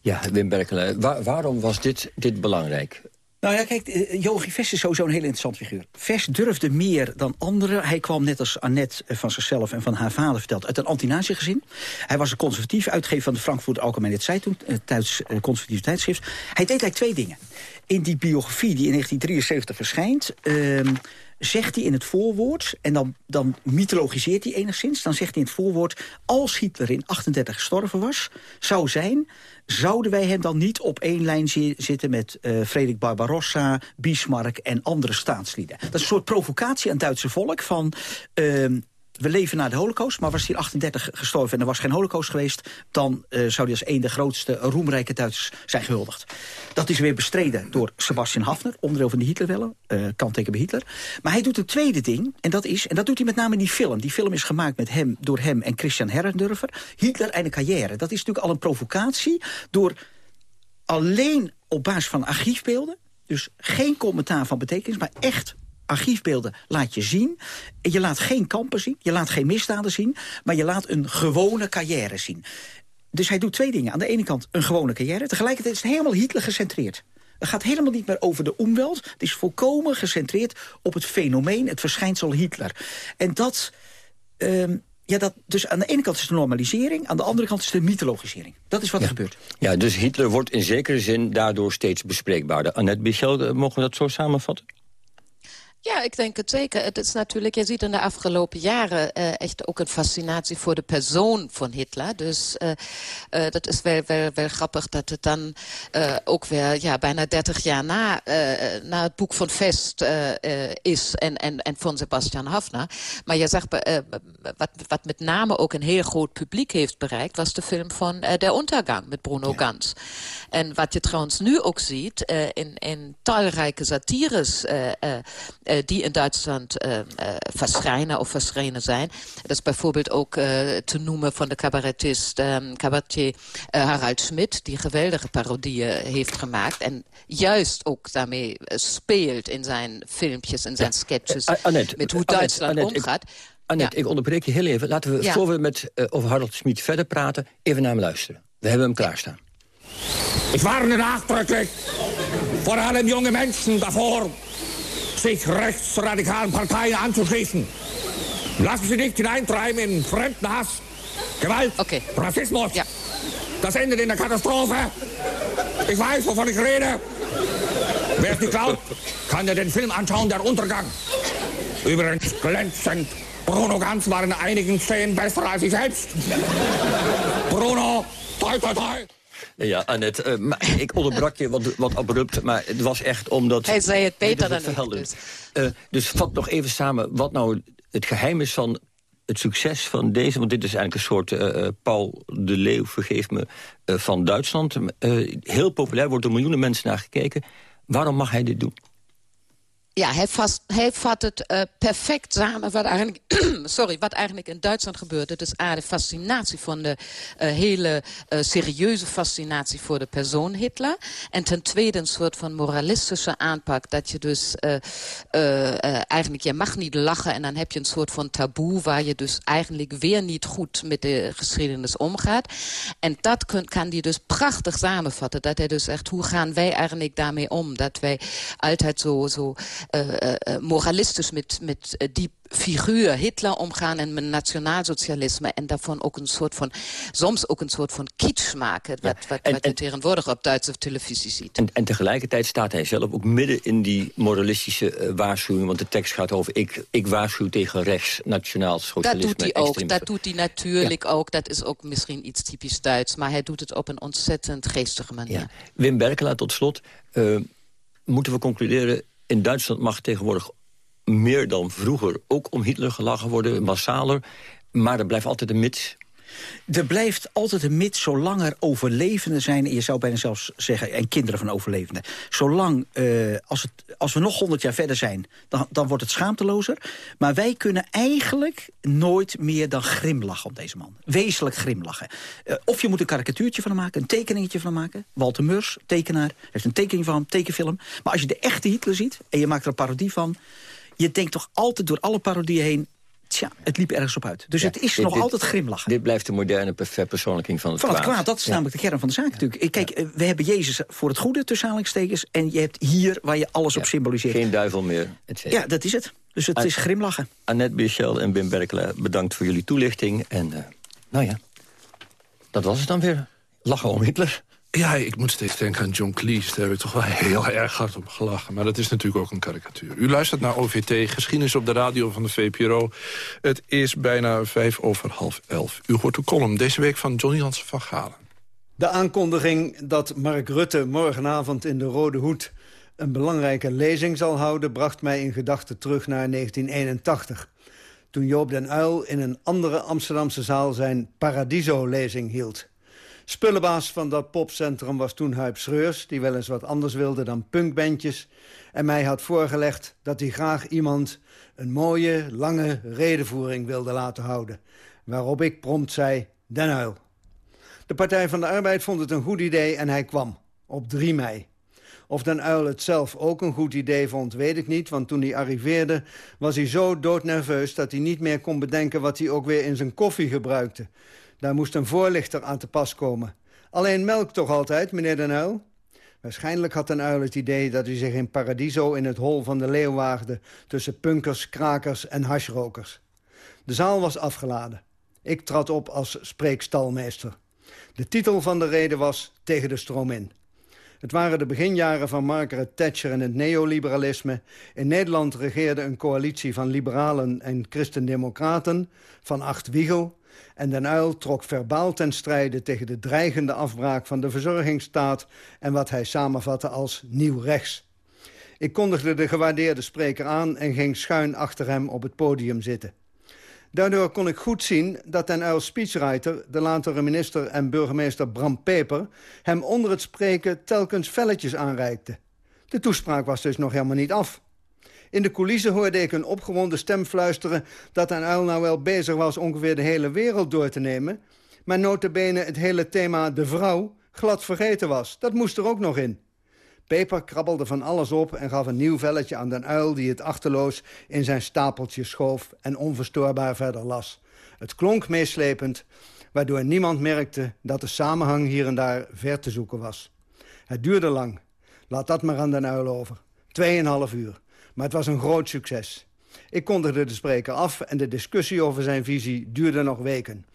Ja, Wim Berkelaar, waar, waarom was dit, dit belangrijk? Nou ja, kijk, uh, Joachim Vest is sowieso een heel interessant figuur. Vest durfde meer dan anderen. Hij kwam net als Annette eh, van zichzelf en van haar vader verteld... uit een anti gezin. Hij was een conservatief uitgever van de Frankfurt Algemene Zeitung... het Duits conservatief tijdschrift. Hij deed eigenlijk twee dingen. In die biografie die in 1973 verschijnt... Uh, zegt hij in het voorwoord, en dan, dan mythologiseert hij enigszins... dan zegt hij in het voorwoord, als Hitler in 38 gestorven was... zou zijn, zouden wij hem dan niet op één lijn zitten... met uh, Frederik Barbarossa, Bismarck en andere staatslieden. Dat is een soort provocatie aan het Duitse volk van... Uh, we leven na de holocaust, maar was hij in 38 gestorven... en er was geen holocaust geweest... dan uh, zou hij als een de grootste roemrijke Duitsers zijn gehuldigd. Dat is weer bestreden door Sebastian Hafner, onderdeel van de Hitlerwelle, uh, kanteken bij Hitler. Maar hij doet een tweede ding, en dat is, en dat doet hij met name in die film. Die film is gemaakt met hem, door hem en Christian Herrendurfer. Hitler en de carrière. Dat is natuurlijk al een provocatie door alleen op basis van archiefbeelden... dus geen commentaar van betekenis, maar echt archiefbeelden laat je zien. Je laat geen kampen zien, je laat geen misdaden zien... maar je laat een gewone carrière zien. Dus hij doet twee dingen. Aan de ene kant een gewone carrière. Tegelijkertijd is het helemaal Hitler gecentreerd. Het gaat helemaal niet meer over de omweld. Het is volkomen gecentreerd op het fenomeen, het verschijnsel Hitler. En dat... Um, ja, dat, dus aan de ene kant is de normalisering, aan de andere kant is de mythologisering. Dat is wat er gebeurt. Ja, dus Hitler wordt in zekere zin daardoor steeds bespreekbaarder. Annette Michel, eh, mogen we dat zo samenvatten? Ja, ik denk het zeker. Het is natuurlijk, je ziet in de afgelopen jaren uh, echt ook een fascinatie voor de persoon van Hitler. Dus uh, uh, dat is wel, wel, wel grappig dat het dan ook weer ja, bijna 30 jaar na, na het boek van Vest is en, en, en van Sebastian Hafner. Maar je zegt, wat, wat met name ook een heel groot publiek heeft bereikt, was de film van Der Untergang met Bruno ja. Gans. En wat je trouwens nu ook ziet in, in talrijke satires die in Duitsland uh, uh, verschijnen of verschenen zijn. Dat is bijvoorbeeld ook te noemen van de cabaretist um, cabaretier Harald Schmidt... die geweldige parodieën heeft gemaakt. En juist ook daarmee speelt in zijn filmpjes en zijn sketches... Annette, met hoe Duitsland Annette, omgaat. Ik, Annette, ja. ik onderbreek je heel even. Laten we, ja. voor we met, over Harald Schmidt verder praten... even naar hem luisteren. We hebben hem klaarstaan. Ik warne nachdrücklich vor allem junge Menschen davor sich rechtsradikalen Parteien anzuschließen. Lassen Sie nicht hineintreiben in Fremdenhass, Gewalt, okay. Rassismus. Ja. Das endet in der Katastrophe. Ich weiß, wovon ich rede. Wer es nicht glaubt, kann ja den Film anschauen, Der Untergang. Übrigens glänzend. Bruno Ganz war in einigen Szenen besser als ich selbst. Bruno, toi, toi, toi. Ja, Annette, uh, maar ik onderbrak je wat, wat abrupt, maar het was echt omdat... Hij zei het beter dan ik, dus. Uh, dus vat nog even samen wat nou het geheim is van het succes van deze... want dit is eigenlijk een soort uh, Paul de Leeuw, vergeef me, van Duitsland. heel populair, wordt door miljoenen mensen naar gekeken. Waarom mag hij dit doen? Ja, hij, vast, hij vat het uh, perfect samen wat eigenlijk, sorry, wat eigenlijk in Duitsland gebeurt. Het is A, de fascinatie van de uh, hele uh, serieuze fascinatie voor de persoon Hitler. En ten tweede een soort van moralistische aanpak. Dat je dus eigenlijk, je mag niet lachen en dan heb je een soort van taboe... waar je dus eigenlijk weer niet goed met de geschiedenis omgaat. En dat kan hij dus prachtig samenvatten. Dat hij dus zegt, hoe gaan wij eigenlijk daarmee om? Dat wij altijd zo... zo moralistisch met, met die figuur Hitler omgaan en met nationaalsocialisme en daarvan ook een soort van, soms ook een soort van kitsch maken, wat, wat, en, wat je tegenwoordig op Duitse televisie ziet. En, en, tegelijkertijd staat hij zelf ook midden in die moralistische uh, waarschuwing, want de tekst gaat over ik, ik waarschuw tegen rechts, nationaal socialisme. Dat doet hij ook, dat doet hij natuurlijk ja. ook, dat is ook misschien iets typisch Duits, maar hij doet het op een ontzettend geestige manier. Ja. Wim Berkelaar tot slot, uh, moeten we concluderen in Duitsland mag tegenwoordig meer dan vroeger ook om Hitler gelachen worden, massaler. Maar er blijft altijd een mits. Er blijft altijd een mits zolang er overlevenden zijn... en je zou bijna zelfs zeggen, en kinderen van overlevenden. Zolang, uh, als, het, als we nog honderd jaar verder zijn, dan, dan wordt het schaamtelozer. Maar wij kunnen eigenlijk nooit meer dan grimlachen op deze man. Wezenlijk grimlachen. Uh, of je moet een karikatuurtje van hem maken, een tekeningetje van hem maken. Walter Meurs, tekenaar, heeft een tekening van hem, tekenfilm. Maar als je de echte Hitler ziet en je maakt er een parodie van... je denkt toch altijd door alle parodieën heen tja, het liep ergens op uit. Dus het is nog altijd grimlachen. Dit blijft de moderne verpersoonlijking van het van kwaad. het kwaad, dat is namelijk de kern van de zaak natuurlijk. Kijk, eh, we hebben Jezus voor het goede, tussen aanhalingstekens... en je hebt hier waar je alles op symboliseert. Geen duivel meer, Ja, dat is het. Dus het is grimlachen. Annette Bichel en Wim Berkela, bedankt voor jullie toelichting. En uh, nou ja, dat was het dan weer. Lachen om Hitler. Ja, ik moet steeds denken aan John Cleese. Daar heb ik toch wel heel erg hard op gelachen. Maar dat is natuurlijk ook een karikatuur. U luistert naar OVT, geschiedenis op de radio van de VPRO. Het is bijna vijf over half elf. U hoort de column deze week van Johnny Hansen van Galen. De aankondiging dat Mark Rutte morgenavond in de Rode Hoed... een belangrijke lezing zal houden... bracht mij in gedachten terug naar 1981. Toen Joop den Uil in een andere Amsterdamse zaal zijn Paradiso-lezing hield. Spullenbaas van dat popcentrum was toen Huip Schreurs... die wel eens wat anders wilde dan punkbandjes... en mij had voorgelegd dat hij graag iemand... een mooie, lange redenvoering wilde laten houden. Waarop ik prompt zei, Den Uil. De Partij van de Arbeid vond het een goed idee en hij kwam. Op 3 mei. Of Den Uil het zelf ook een goed idee vond, weet ik niet... want toen hij arriveerde was hij zo doodnerveus... dat hij niet meer kon bedenken wat hij ook weer in zijn koffie gebruikte. Daar moest een voorlichter aan te pas komen. Alleen melk toch altijd, meneer Den Uil? Waarschijnlijk had Den Uil het idee dat hij zich in Paradiso in het hol van de leeuw waagde... tussen punkers, krakers en hashrokers. De zaal was afgeladen. Ik trad op als spreekstalmeester. De titel van de reden was Tegen de stroom in. Het waren de beginjaren van Margaret Thatcher en het neoliberalisme. In Nederland regeerde een coalitie van liberalen en christendemocraten... van Acht Wiegel, en Den Uyl trok verbaal ten strijde tegen de dreigende afbraak van de verzorgingsstaat... en wat hij samenvatte als nieuw rechts. Ik kondigde de gewaardeerde spreker aan en ging schuin achter hem op het podium zitten. Daardoor kon ik goed zien dat Den Uyl speechwriter, de latere minister en burgemeester Bram Peper... hem onder het spreken telkens velletjes aanreikte. De toespraak was dus nog helemaal niet af. In de coulissen hoorde ik een opgewonden stem fluisteren... dat een uil nou wel bezig was ongeveer de hele wereld door te nemen... maar notabene het hele thema de vrouw glad vergeten was. Dat moest er ook nog in. Peper krabbelde van alles op en gaf een nieuw velletje aan den uil... die het achterloos in zijn stapeltje schoof en onverstoorbaar verder las. Het klonk meeslepend, waardoor niemand merkte... dat de samenhang hier en daar ver te zoeken was. Het duurde lang. Laat dat maar aan den uil over. Tweeënhalf uur. Maar het was een groot succes. Ik kondigde de spreker af en de discussie over zijn visie duurde nog weken.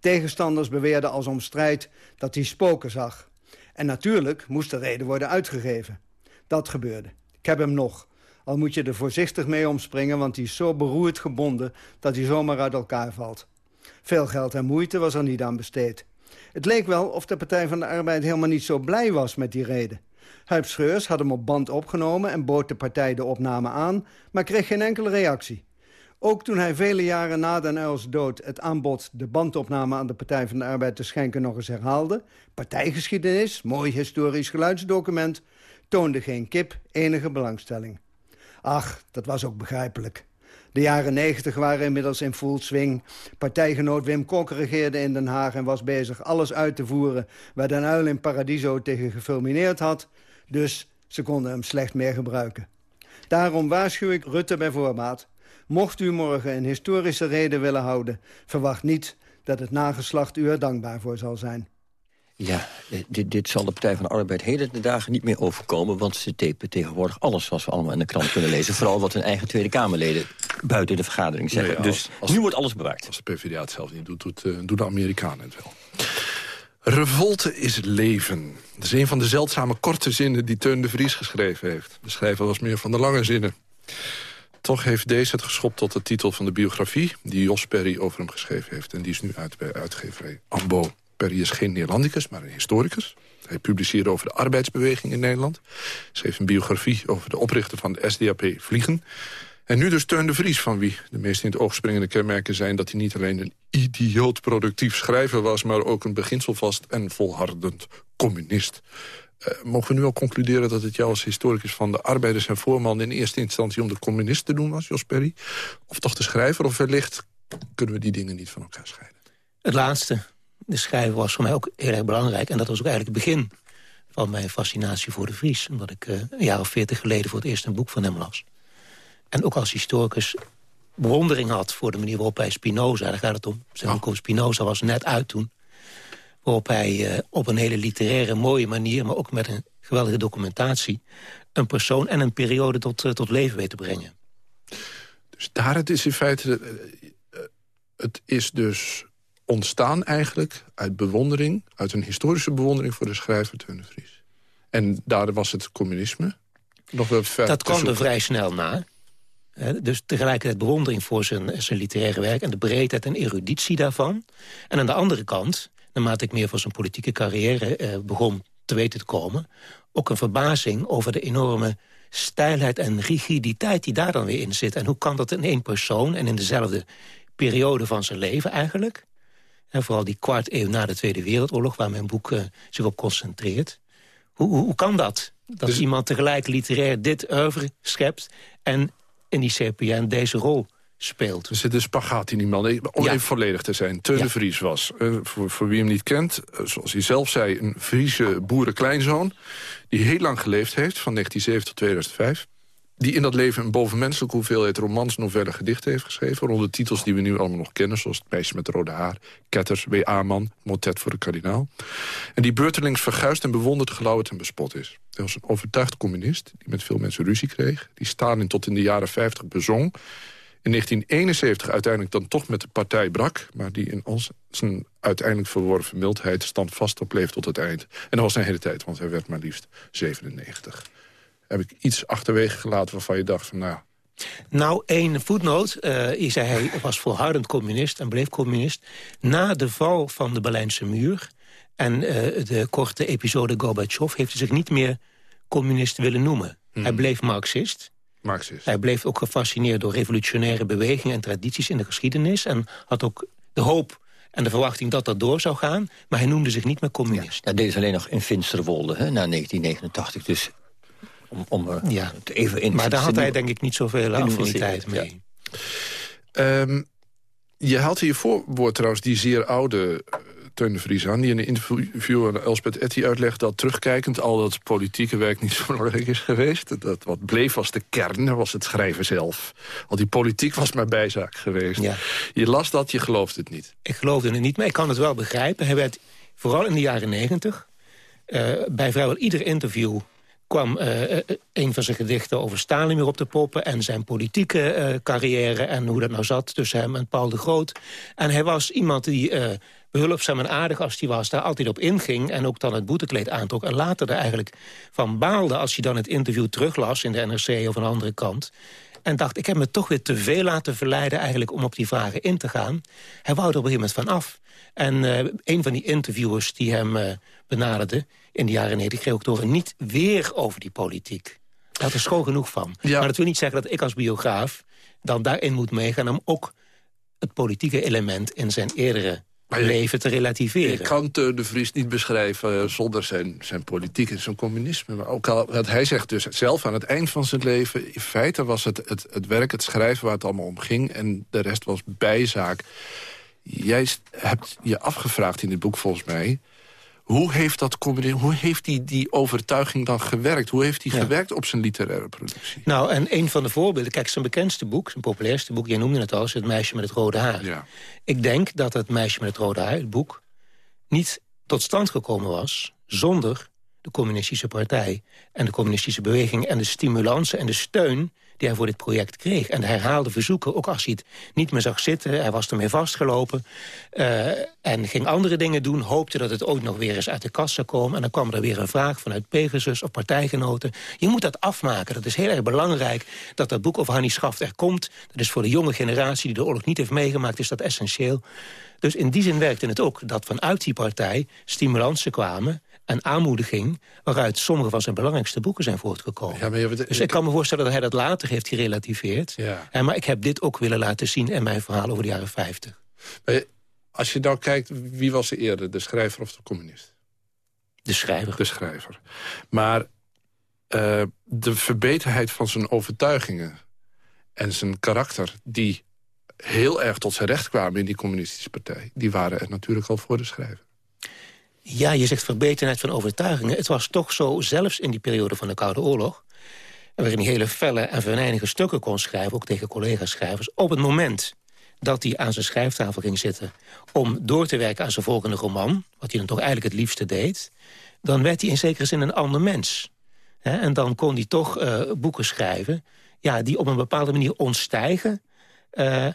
Tegenstanders beweerden als om strijd dat hij spoken zag. En natuurlijk moest de reden worden uitgegeven. Dat gebeurde. Ik heb hem nog. Al moet je er voorzichtig mee omspringen, want hij is zo beroerd gebonden... dat hij zomaar uit elkaar valt. Veel geld en moeite was er niet aan besteed. Het leek wel of de Partij van de Arbeid helemaal niet zo blij was met die reden. Huip Schreurs had hem op band opgenomen en bood de partij de opname aan... maar kreeg geen enkele reactie. Ook toen hij vele jaren na Den Uyls dood het aanbod de bandopname aan de Partij van de Arbeid te schenken nog eens herhaalde... partijgeschiedenis, mooi historisch geluidsdocument... toonde geen kip enige belangstelling. Ach, dat was ook begrijpelijk. De jaren negentig waren inmiddels in full swing. Partijgenoot Wim Kok regeerde in Den Haag en was bezig alles uit te voeren... waar Den Uyl in Paradiso tegen gefilmineerd had. Dus ze konden hem slecht meer gebruiken. Daarom waarschuw ik Rutte bij voorbaat. Mocht u morgen een historische reden willen houden... verwacht niet dat het nageslacht u er dankbaar voor zal zijn. Ja, eh, dit, dit zal de Partij van de Arbeid heden de dagen niet meer overkomen... want ze tapen tegenwoordig alles zoals we allemaal in de krant kunnen lezen. Vooral wat hun eigen Tweede Kamerleden buiten de vergadering zeggen. dus nu wordt alles bewaard. Als de PvdA het zelf niet doet, doet, uh, doen de Amerikanen het wel. Revolte is leven. Dat is een van de zeldzame korte zinnen die Teun de Vries geschreven heeft. De schrijver was meer van de lange zinnen. Toch heeft deze het geschopt tot de titel van de biografie... die Jos Perry over hem geschreven heeft. En die is nu uit bij uitgeverij Ambo. Perry is geen Nederlandicus, maar een historicus. Hij publiceerde over de arbeidsbeweging in Nederland. Schreef een biografie over de oprichter van de SDAP Vliegen. En nu dus Teun de Vries, van wie de meest in het oog springende kenmerken zijn... dat hij niet alleen een idioot productief schrijver was... maar ook een beginselvast en volhardend communist. Uh, mogen we nu al concluderen dat het jou als historicus van de arbeiders en voorman... in eerste instantie om de communist te doen was, Jos Perry? Of toch de schrijver? Of wellicht kunnen we die dingen niet van elkaar scheiden? Het laatste. De schrijver was voor mij ook heel erg belangrijk. En dat was ook eigenlijk het begin van mijn fascinatie voor de Vries. Omdat ik uh, een jaar of veertig geleden voor het eerst een boek van hem las. En ook als historicus bewondering had voor de manier waarop hij Spinoza... daar gaat het om, zijn boek over Spinoza was net uit toen... waarop hij uh, op een hele literaire, mooie manier... maar ook met een geweldige documentatie... een persoon en een periode tot, uh, tot leven weet te brengen. Dus daar het is in feite... het is dus ontstaan eigenlijk uit bewondering... uit een historische bewondering voor de schrijver Teun Vries. En daar was het communisme nog wel ver Dat kwam er vrij snel na. Dus tegelijkertijd bewondering voor zijn, zijn literaire werk... en de breedheid en eruditie daarvan. En aan de andere kant, naarmate ik meer van zijn politieke carrière eh, begon te weten te komen... ook een verbazing over de enorme stijlheid en rigiditeit die daar dan weer in zit. En hoe kan dat in één persoon en in dezelfde periode van zijn leven eigenlijk... En vooral die kwart eeuw na de Tweede Wereldoorlog... waar mijn boek uh, zich op concentreert. Hoe, hoe, hoe kan dat? Dat dus... iemand tegelijk literair dit oeuvre schept... en in die CPN deze rol speelt. Er zit een spagaat in die man. Om even volledig te zijn. Teun de Vries was, uh, voor, voor wie hem niet kent... Uh, zoals hij zelf zei, een Friese boerenkleinzoon... die heel lang geleefd heeft, van 1970 tot 2005 die in dat leven een bovenmenselijke hoeveelheid romans, novellen, gedichten heeft geschreven. Rond titels die we nu allemaal nog kennen, zoals Het meisje met rode haar, Ketters, W.A. Man, Motet voor de kardinaal. En die beurtelings verguisd en bewonderd, gelauwerd en bespot is. Hij was een overtuigd communist, die met veel mensen ruzie kreeg. Die Stalin tot in de jaren 50 bezong. In 1971 uiteindelijk dan toch met de partij brak... maar die in al zijn uiteindelijk verworven mildheid standvastig bleef tot het eind. En dat was een hele tijd, want hij werd maar liefst 97 heb ik iets achterwege gelaten waarvan je dacht van nou... Nou, één voetnoot. Uh, zei hij was volhardend communist en bleef communist. Na de val van de Berlijnse muur en uh, de korte episode Gorbachev... heeft hij zich niet meer communist willen noemen. Hmm. Hij bleef marxist. Marxist. Hij bleef ook gefascineerd door revolutionaire bewegingen en tradities in de geschiedenis... en had ook de hoop en de verwachting dat dat door zou gaan. Maar hij noemde zich niet meer communist. Ja, dat deed alleen nog in Finsterwolde, hè, na 1989. Dus om, om eh, ja. het even in Maar daar had hij denk ik niet zoveel affiniteit mee. Um, je had hier voorwoord trouwens die zeer oude uh, Teun de Vries aan... die in een interview aan Elspeth Etty uitlegt dat terugkijkend... al dat politieke werk niet zo belangrijk is geweest. Dat wat bleef was de kern, was het schrijven zelf. Al die politiek was maar bijzaak geweest. Ja. Je las dat, je geloofde het niet. Ik geloofde het niet, maar ik kan het wel begrijpen. Hij werd vooral in de jaren negentig... Uh, bij vrijwel ieder interview kwam uh, een van zijn gedichten over Stalin weer op te poppen... en zijn politieke uh, carrière en hoe dat nou zat tussen hem en Paul de Groot. En hij was iemand die behulpzaam en aardig als hij was... daar altijd op inging en ook dan het boetekleed aantrok... en later er eigenlijk van baalde als hij dan het interview teruglas... in de NRC of een andere kant... En dacht, ik heb me toch weer te veel laten verleiden eigenlijk om op die vragen in te gaan. Hij wou er op een gegeven moment van af. En uh, een van die interviewers die hem uh, benaderde in de jaren 90... kreeg ook door niet weer over die politiek. Daar had er schoon genoeg van. Maar dat wil niet zeggen dat ik als biograaf dan daarin moet meegaan... om ook het politieke element in zijn eerdere leven te relativeren. Je kan de Vries niet beschrijven eh, zonder zijn, zijn politiek en zijn communisme. Maar ook al, wat hij zegt dus zelf aan het eind van zijn leven... in feite was het, het, het werk, het schrijven waar het allemaal om ging... en de rest was bijzaak. Jij hebt je afgevraagd in dit boek volgens mij... Hoe heeft, dat, hoe heeft die, die overtuiging dan gewerkt? Hoe heeft hij gewerkt op zijn literaire productie? Nou, en een van de voorbeelden... Kijk, zijn bekendste boek, zijn populairste boek... jij noemde het al, is Het Meisje met het Rode Haar. Ja. Ik denk dat Het Meisje met het Rode Haar, het boek... niet tot stand gekomen was zonder de communistische partij... en de communistische beweging en de stimulansen en de steun die hij voor dit project kreeg. En de herhaalde verzoeken, ook als hij het niet meer zag zitten... hij was ermee vastgelopen uh, en ging andere dingen doen... hoopte dat het ooit nog weer eens uit de kast zou komen... en dan kwam er weer een vraag vanuit Pegasus of partijgenoten. Je moet dat afmaken. Dat is heel erg belangrijk dat dat boek over Hannie Schaft er komt. Dat is voor de jonge generatie die de oorlog niet heeft meegemaakt... is dat essentieel. Dus in die zin werkte het ook dat vanuit die partij stimulansen kwamen en aanmoediging... waaruit sommige van zijn belangrijkste boeken zijn voortgekomen. Ja, maar dus ik kan me voorstellen dat hij dat later heeft gerelativeerd. Ja. En, maar ik heb dit ook willen laten zien in mijn verhaal over de jaren 50. Maar als je nou kijkt, wie was er eerder, de schrijver of de communist? De schrijver. De schrijver. Maar uh, de verbeterheid van zijn overtuigingen en zijn karakter... die heel erg tot zijn recht kwamen in die communistische partij... die waren er natuurlijk al voor de schrijver. Ja, je zegt verbeterheid van overtuigingen. Het was toch zo, zelfs in die periode van de Koude Oorlog... waarin hij hele felle en venijnige stukken kon schrijven... ook tegen collega-schrijvers, op het moment dat hij aan zijn schrijftafel ging zitten... om door te werken aan zijn volgende roman... wat hij dan toch eigenlijk het liefste deed... dan werd hij in zekere zin een ander mens. en dan kon hij toch uh, boeken schrijven... Ja, die op een bepaalde manier ontstijgen... Uh,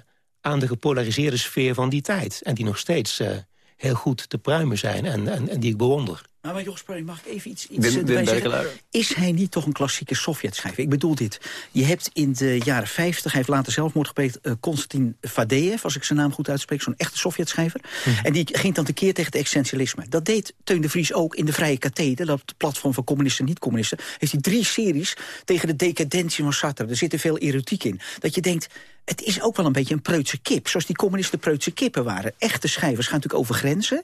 aan de gepolariseerde sfeer van die tijd. En die nog steeds uh, heel goed te pruimen zijn en, en, en die ik bewonder. Maar, maar Jos mag ik even iets, iets Wim, Wim zeggen? Is hij niet toch een klassieke Sovjet-schrijver? Ik bedoel dit. Je hebt in de jaren 50, hij heeft later zelfmoord gepleegd... Uh, Konstantin Fadeev, als ik zijn naam goed uitspreek... zo'n echte Sovjet-schrijver. Mhm. En die ging dan tekeer tegen het existentialisme. Dat deed Teun de Vries ook in de Vrije Katheder... dat platform van communisten en niet-communisten. Heeft hij drie series tegen de decadentie van Sartre. Er zit er veel erotiek in. Dat je denkt, het is ook wel een beetje een preutse kip. Zoals die communisten preutse kippen waren. Echte schrijvers gaan natuurlijk over grenzen.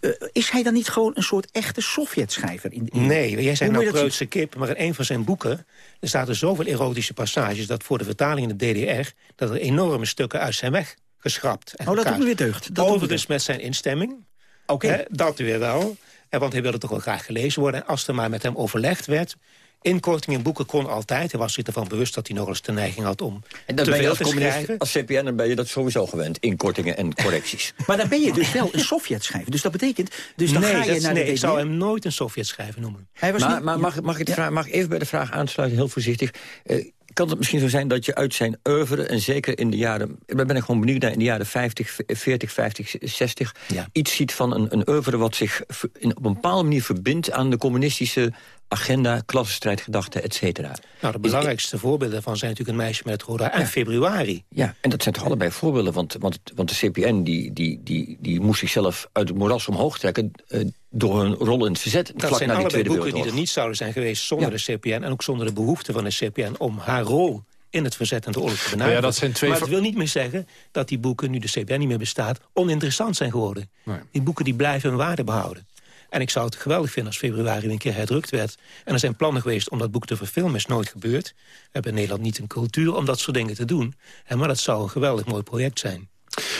Uh, is hij dan niet gewoon een soort echte Sovjet-schrijver? In, in... Nee, jij zei nou preutse kip, maar in een van zijn boeken... er zaten zoveel erotische passages... dat voor de vertaling in de DDR... dat er enorme stukken uit zijn weg geschrapt. oh, dat doet weer deugd. Dat Overigens met zijn instemming. Oké. Dat weer wel. Want hij wilde toch wel graag gelezen worden. En als er maar met hem overlegd werd... Inkorting in boeken kon altijd. Hij was zich ervan bewust dat hij nog eens de neiging had om en dan te ben je als te schrijven. Als CPN dan ben je dat sowieso gewend. Inkortingen en correcties. maar dan ben je dus wel een Sovjet-schrijver. Dus dat betekent... Dus dan nee, ga je naar nee de ik zou hem nooit een Sovjet-schrijver noemen. Hij was maar, niet, maar mag, mag, ik de vraag, mag ik even bij de vraag aansluiten, heel voorzichtig. Uh, kan het misschien zo zijn dat je uit zijn oeuvre... en zeker in de jaren... daar ben ik gewoon benieuwd naar... in de jaren 50, 40, 50, 60... iets ziet van een, een oeuvre wat zich in, op een bepaalde manier verbindt... aan de communistische agenda, klassenstrijdgedachten, et cetera. Nou, de belangrijkste voorbeelden daarvan zijn natuurlijk een meisje met het rode en februari. Ja, en dat zijn toch allebei voorbeelden, want, want, want de CPN die, die, die, die moest zichzelf uit het moeras omhoog trekken... Uh, door hun rol in het verzet. Dat zijn allebei boeken die er niet zouden zijn geweest zonder de CPN... en ook zonder de behoefte van de CPN om haar rol in het verzet en de oorlog te benaderen. Ja, dat zijn twee maar het wil niet meer zeggen dat die boeken, nu de CPN niet meer bestaat... oninteressant zijn geworden. Nee. Die boeken die blijven hun waarde behouden. En ik zou het geweldig vinden als februari een keer herdrukt werd. En er zijn plannen geweest om dat boek te verfilmen. is nooit gebeurd. We hebben in Nederland niet een cultuur om dat soort dingen te doen. Maar dat zou een geweldig mooi project zijn.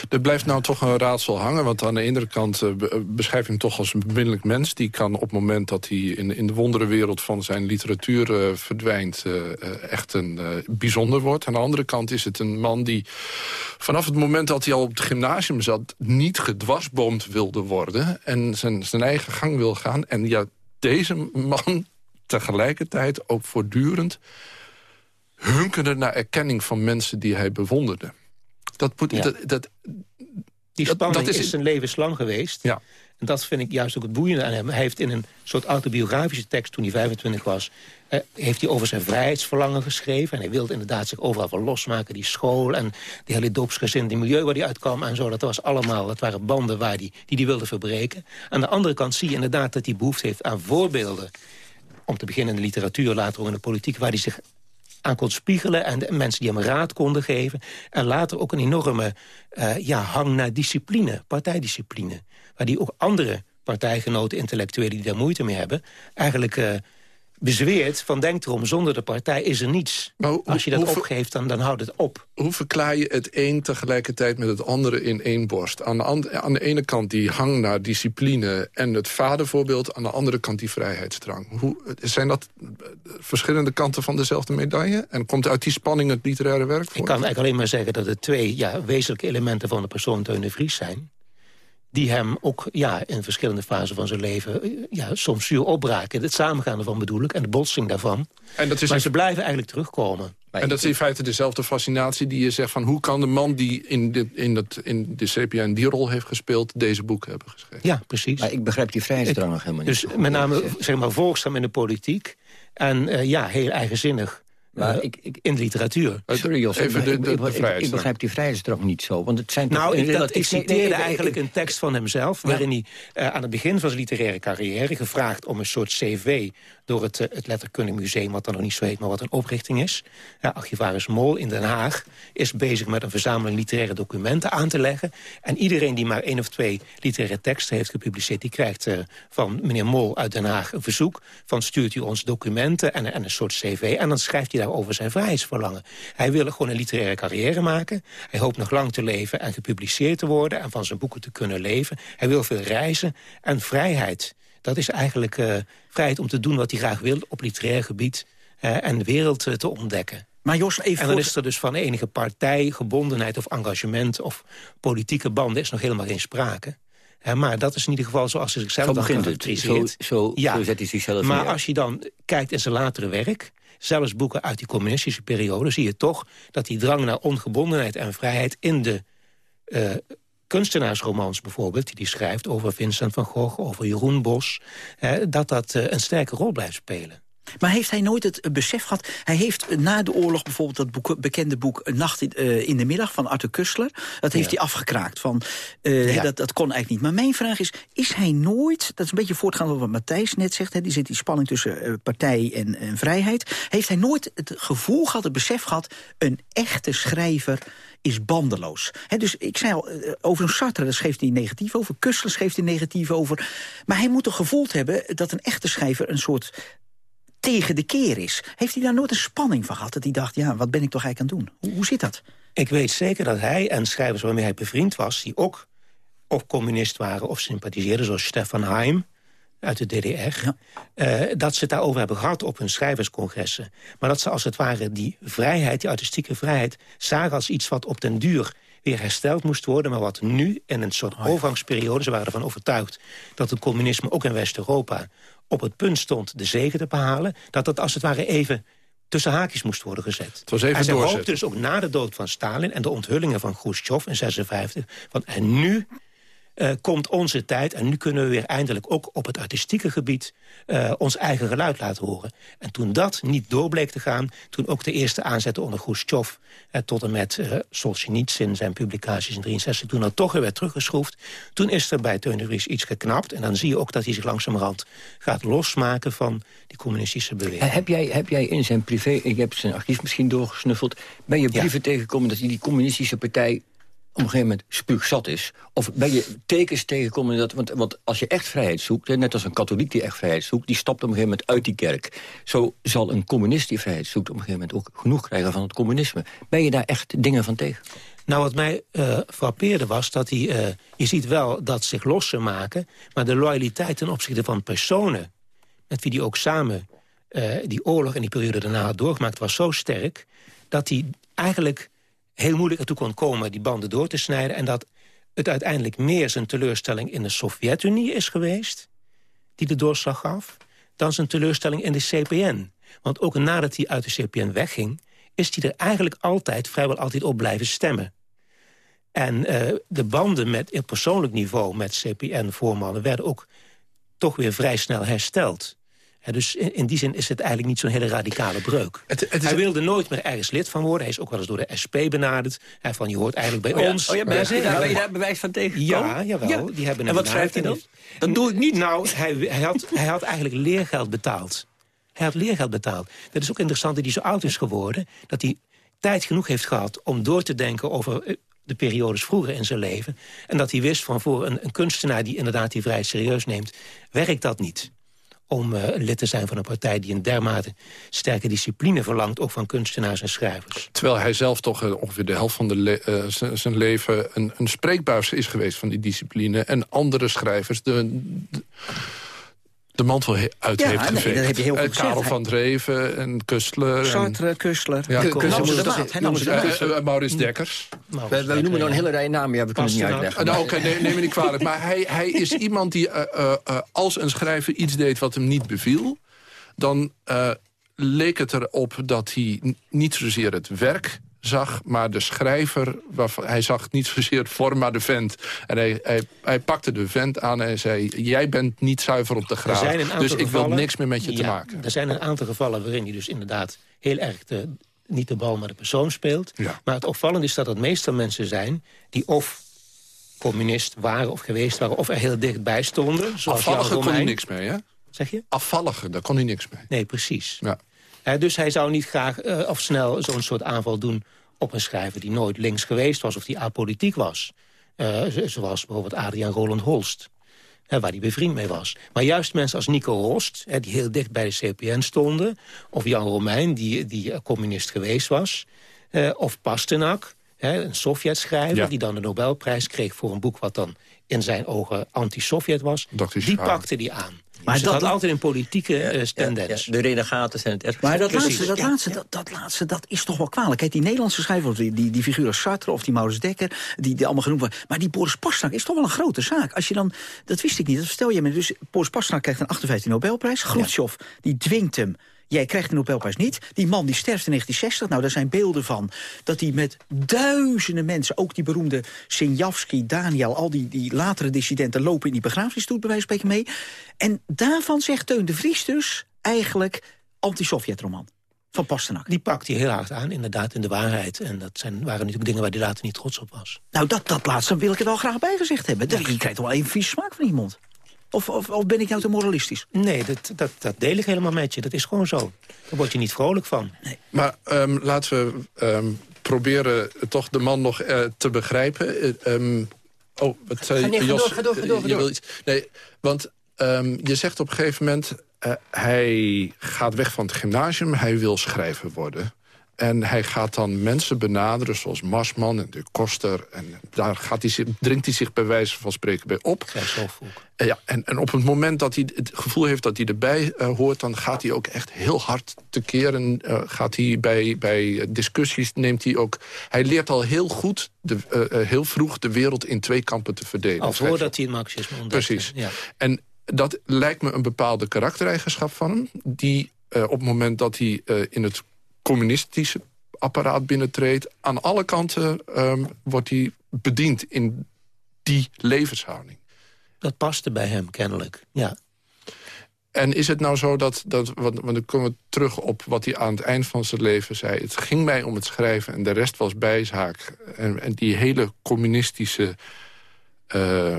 Er blijft nou toch een raadsel hangen. Want aan de ene kant uh, beschrijf je hem toch als een beminnelijk mens. Die kan op het moment dat hij in, in de wonderenwereld van zijn literatuur uh, verdwijnt... Echt een bijzonder wordt. Aan de andere kant is het een man die vanaf het moment dat hij al op het gymnasium zat... niet gedwarsboomd wilde worden en zijn, zijn eigen gang wil gaan. En ja, deze man tegelijkertijd ook voortdurend hunkerde naar erkenning van mensen die hij bewonderde. Dat moet, dat, dat, die spanning dat, is, is zijn levenslang geweest. Ja. En dat vind ik juist ook het boeiende aan hem. Hij heeft in een soort autobiografische tekst, toen hij 25 was... Eh, heeft hij over zijn vrijheidsverlangen geschreven. En hij wilde inderdaad zich overal van losmaken. Die school en die hele doopsgezin, die milieu waar hij uitkwam en zo. Dat, was allemaal, dat waren banden waar die, die hij wilde verbreken. Aan de andere kant zie je inderdaad dat hij behoefte heeft aan voorbeelden. Om te beginnen in de literatuur, later ook in de politiek... waar hij zich aan kon spiegelen en de mensen die hem raad konden geven. En later ook een enorme uh, ja, hang naar discipline, partijdiscipline. Waar die ook andere partijgenoten, intellectuelen die daar moeite mee hebben... eigenlijk uh, bezweert van denk erom, zonder de partij is er niets. Als je dat opgeeft, dan, dan houdt het op. Hoe verklaar je het een tegelijkertijd met het andere in één borst? Aan de, aan de ene kant die hang naar discipline en het vadervoorbeeld... aan de andere kant die vrijheidsdrang. Hoe, zijn dat verschillende kanten van dezelfde medaille? En komt uit die spanning het literaire werk voor? Ik kan eigenlijk alleen maar zeggen dat het twee ja, wezenlijke elementen... van de persoon Teun de Vries zijn die hem ook ja, in verschillende fasen van zijn leven eh, ja, soms zuur opbraken. Het samengaan ervan bedoel ik en de botsing daarvan. En dat is maar ze blijven eigenlijk terugkomen. En dat is in feite dezelfde fascinatie die je zegt van... hoe kan de man die in de, in dat, in de CPN die rol heeft gespeeld... deze boeken hebben geschreven? Ja, precies. Maar ik begrijp die vrijheidsdrang nog helemaal niet. Dus met name zeg maar, volgzaam in de politiek... en uh, ja, heel eigenzinnig maar uh, ik, ik, in de literatuur. Sorry Jos, Even de, de, de ik, ik, begrijp die vrijheidsdrang niet zo. Want het zijn nou, ik, dat, ik citeerde nee, eigenlijk een tekst van hemzelf... waarin hij uh, aan het begin van zijn literaire carrière... gevraagd om een soort cv door het, uh, het Letterkundig Museum... wat dan nog niet zo heet, maar wat een oprichting is. Ja, archivaris Mol in Den Haag is bezig met een verzameling literaire documenten aan te leggen. En iedereen die maar één of twee literaire teksten heeft gepubliceerd... die krijgt van meneer Mol uit Den Haag een verzoek... van stuurt u ons documenten en, en een soort cv... en dan schrijft hij daar over zijn vrijheidsverlangen. Hij wil gewoon een literaire carrière maken. Hij hoopt nog lang te leven en gepubliceerd te worden... en van zijn boeken te kunnen leven. Hij wil veel reizen en vrijheid. Dat is eigenlijk uh, vrijheid om te doen wat hij graag wil op literair gebied. en de wereld te ontdekken. Maar Jos, even en dan is er dus van enige partijgebondenheid of engagement... of politieke banden is nog helemaal geen sprake. maar dat is in ieder geval zoals hij zichzelf zo begint het. Zo, zo, ja. zo zet hij zichzelf Maar als je dan kijkt in zijn latere werk... zelfs boeken uit die communistische periode... zie je toch dat die drang naar ongebondenheid en vrijheid... in de uh, kunstenaarsromans bijvoorbeeld... die hij schrijft over Vincent van Gogh, over Jeroen Bos... dat dat uh, een sterke rol blijft spelen. Maar heeft hij nooit het besef gehad... Hij heeft na de oorlog bijvoorbeeld dat boek, bekende boek... Nacht in, uh, in, de middag van Arthur Kussler. Dat heeft hij afgekraakt. Van, uh, dat, dat kon eigenlijk niet. Maar mijn vraag is, is hij nooit... Dat is een beetje voortgaand wat Matthijs net zegt. Hè, die zit die spanning tussen uh, partij en, en, vrijheid. Heeft hij nooit het gevoel gehad, het besef gehad... een echte schrijver is bandeloos. He, dus ik zei al, over een Sartre daar schreef hij negatief over. Kussler schreef hij negatief over. Maar hij moet toch gevoeld hebben dat een echte schrijver... een soort tegen de keer is. Heeft hij daar nooit een spanning van gehad? Dat hij dacht, ja, wat ben ik toch eigenlijk aan het doen? Hoe, hoe zit dat? Ik weet zeker dat hij en schrijvers waarmee hij bevriend was... die ook of communist waren of sympathiseerden, zoals Stefan Heim uit de DDR... Eh, dat ze het daarover hebben gehad op hun schrijverscongressen. Maar dat ze als het ware die vrijheid, die artistieke vrijheid... zagen als iets wat op den duur weer hersteld moest worden... maar wat nu in een soort overgangsperiode... ze waren ervan overtuigd dat het communisme ook in West-Europa op het punt stond de zegen te behalen... dat dat als het ware even tussen haakjes moest worden gezet. Het was even en ze hoopte dus ook na de dood van Stalin... en de onthullingen van Khrushchev in 56... van en nu uh, komt onze tijd. En nu kunnen we weer eindelijk ook op het artistieke gebied... Uh, ons eigen geluid laten horen. En toen dat niet door bleek te gaan... toen ook de eerste aanzetten onder Khrushchev... Uh, tot en met uh, Solzhenitsyn zijn publicaties in 63... toen dat toch weer werd teruggeschroefd... toen is er bij Teun de Vries iets geknapt. En dan zie je ook dat hij zich langzamerhand gaat losmaken... van die communistische beweging. Heb jij, heb jij in zijn privé... ik heb zijn archief misschien doorgesnuffeld... ben je brieven ja. tegengekomen dat hij die communistische partij op een gegeven moment spuugzat is? Of ben je tekens tegengekomen dat... Want, want als je echt vrijheid zoekt, net als een katholiek die echt vrijheid zoekt... die stapt op een gegeven moment uit die kerk. Zo zal een communist die vrijheid zoekt op een gegeven moment ook genoeg krijgen van het communisme. Ben je daar echt dingen van tegen? Nou, wat mij uh, frappeerde was dat hij... Uh, je ziet wel dat zich lossen maken... maar de loyaliteit ten opzichte van personen... met wie hij ook samen uh, die oorlog en die periode daarna had doorgemaakt... was zo sterk dat hij eigenlijk heel moeilijk ertoe kon komen die banden door te snijden... en dat het uiteindelijk meer zijn teleurstelling in de Sovjet-Unie is geweest... die de doorslag gaf, dan zijn teleurstelling in de CPN. Want ook nadat hij uit de CPN wegging... is hij er eigenlijk altijd, vrijwel altijd op blijven stemmen. En uh, de banden met, op persoonlijk niveau met CPN-voormannen... werden ook toch weer vrij snel hersteld. Dus in, in, die zin is het eigenlijk niet zo'n hele radicale breuk. Het, het hij wilde nooit meer ergens lid van worden. Hij is ook wel eens door de SP benaderd. Hij van, je hoort eigenlijk bij oh ons. Oh ja, ben, je, daar, ben je daar bewijs van tegen? Ja, jawel. Ja. Die hebben en wat schrijft hij dan? Dat doe ik niet. Nou, hij, hij, had, hij had eigenlijk leergeld betaald. Hij had leergeld betaald. Dat is ook interessant dat hij zo oud is geworden... dat hij tijd genoeg heeft gehad om door te denken over eh, de periodes vroeger in zijn leven. En dat hij wist van voor een, een kunstenaar die inderdaad die vrij serieus neemt... werkt dat niet om uh, lid te zijn van een partij die een dermate sterke discipline verlangt... ook van kunstenaars en schrijvers. Terwijl hij zelf toch uh, ongeveer de helft van de le uh, zijn leven... Een, een spreekbuis is geweest van die discipline. En andere schrijvers... de de mantel uit ja, heeft nee, geveegd. dat heb je heel goed uh, Karel van Dreven en Kustler. Sartre. Kustler. Ja, Kustler. Maurits Dekkers. We, we noemen nou een hele rij namen, ja, we kunnen het niet uitleggen. Nou, Oké, neem me niet kwalijk. Maar hij, hij is iemand die uh, uh, als een schrijver iets deed wat hem niet beviel... dan leek het erop dat hij niet zozeer het werk zag, maar de schrijver... Waarvan, hij zag niet zozeer vorm, maar de vent. En hij, hij, hij, pakte de vent aan en zei... jij bent niet zuiver op de graaf, dus ik wil niks meer met je ja, te maken. Er zijn een aantal gevallen waarin hij dus inderdaad... heel erg de, niet de bal, maar de persoon speelt. Ja. Maar het opvallende is dat het meestal mensen zijn... die of communist waren of geweest waren... of er heel dichtbij stonden. Afvallige kon hij niks mee, hè? Zeg je? Afvallige, daar kon hij niks mee. Nee, precies. Ja. Dus hij zou niet graag uh, of snel zo'n soort aanval doen op een schrijver die nooit links geweest was... of die apolitiek was. Uh, zoals bijvoorbeeld Adriaan Roland Holst. waar hij bevriend mee was. Maar juist mensen als Nico Rost, die heel dicht bij de CPN stonden... of Jan Romein, die, die communist geweest was... of Pasternak, een Sovjet-schrijver... Ja. die dan de Nobelprijs kreeg voor een boek... wat dan in zijn ogen anti-Sovjet was. Die pakte die aan. Maar dus dat gaat altijd een politieke uh, tendens. de renegaten zijn het echt. Maar dat laatste, dat, laatste, dat, dat, laatste, dat is toch wel kwalijk. Kijk, die Nederlandse schrijvers, die, die, die figuren Sartre of die Maurits Dekker... Die, die allemaal genoemd worden. Maar die Boris Pasternak is toch wel een grote zaak. Als je dan, dat wist ik niet, dat vertel je me. Dus Boris Pasternak krijgt een 58 Nobelprijs. Khrushchev, die dwingt hem Jij krijgt de Nobelprijs niet. Die man die sterft in 1960. Nou, daar zijn beelden van. Dat hij met duizenden mensen, ook die beroemde Sinjavski, Daniel... al die, die latere dissidenten lopen in die begrafenisstoet bij wijze van spreken mee. En daarvan zegt Teun de Vries dus eigenlijk anti-Sovjet-roman van Pasternak. Die pakt hij heel hard aan, inderdaad, in de waarheid. En dat zijn, waren natuurlijk dingen waar hij later niet trots op was. Nou, dat, dat laatste wil ik er wel graag bij gezegd hebben. Ja. Je krijgt wel even vies smaak van iemand. Of, of, of, ben ik nou te moralistisch? Nee, dat, dat, dat deel ik helemaal met je. Dat is gewoon zo. Daar word je niet vrolijk van. Nee. Maar um, laten we um, proberen toch de man nog uh, te begrijpen. Um, oh, wat zei nee, Jos? Ga door, ga door, ga door. Je wil iets, nee, want je zegt op een gegeven moment... Uh, hij gaat weg van het gymnasium, hij wil schrijver worden. En hij gaat dan mensen benaderen, zoals Marsman en de Koster. En daar gaat hij, dringt hij zich bij wijze van spreken bij op. Uh, ja, en, en op het moment dat hij het gevoel heeft dat hij erbij uh, hoort... dan gaat hij ook echt heel hard tekeer. En uh, gaat hij bij, bij discussies, neemt hij ook... Hij leert al heel goed, de, heel vroeg, de wereld in twee kampen te verdelen. Al voordat hij het marxisme ontdekte. Precies. Ja. En dat lijkt me een bepaalde karaktereigenschap van hem... die op het moment dat hij in het communistische apparaat binnentreedt. Aan alle kanten um, wordt hij bediend in die levenshouding. Dat paste bij hem kennelijk, ja. En is het nou zo dat, dat want, want dan komen we terug op wat hij aan het eind van zijn leven zei. Het ging mij om het schrijven en de rest was bijzaak. En, en die hele communistische uh,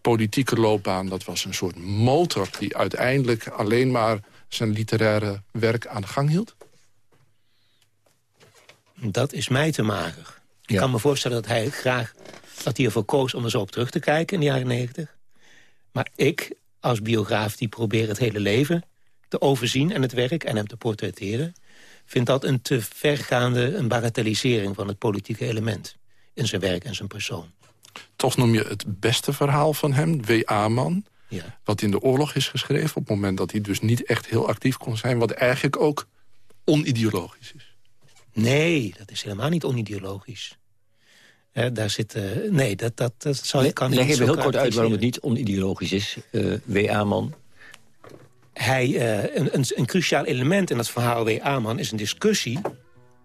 politieke loopbaan... dat was een soort motor die uiteindelijk alleen maar zijn literaire werk aan de gang hield? Dat is mij te mager. Ik kan me voorstellen dat hij graag dat hij ervoor koos om er zo op terug te kijken in de jaren negentig. Maar ik, als biograaf die probeer het hele leven te overzien en het werk en hem te portretteren... vind dat een te vergaande een bagatellisering van het politieke element... in zijn werk en zijn persoon. Toch noem je het beste verhaal van hem, W.A.-man... Ja. wat in de oorlog is geschreven, op het moment dat hij dus niet echt heel actief kon zijn... wat eigenlijk ook onideologisch is. Nee, dat is helemaal niet onideologisch. daar zit, uh, nee, dat, dat, dat zal, kan Leg even heel kort uit waarom het niet onideologisch is, uh, eh, W.A.-man. Hij, uh, een, een, een, cruciaal element in het verhaal W.A.-man is een discussie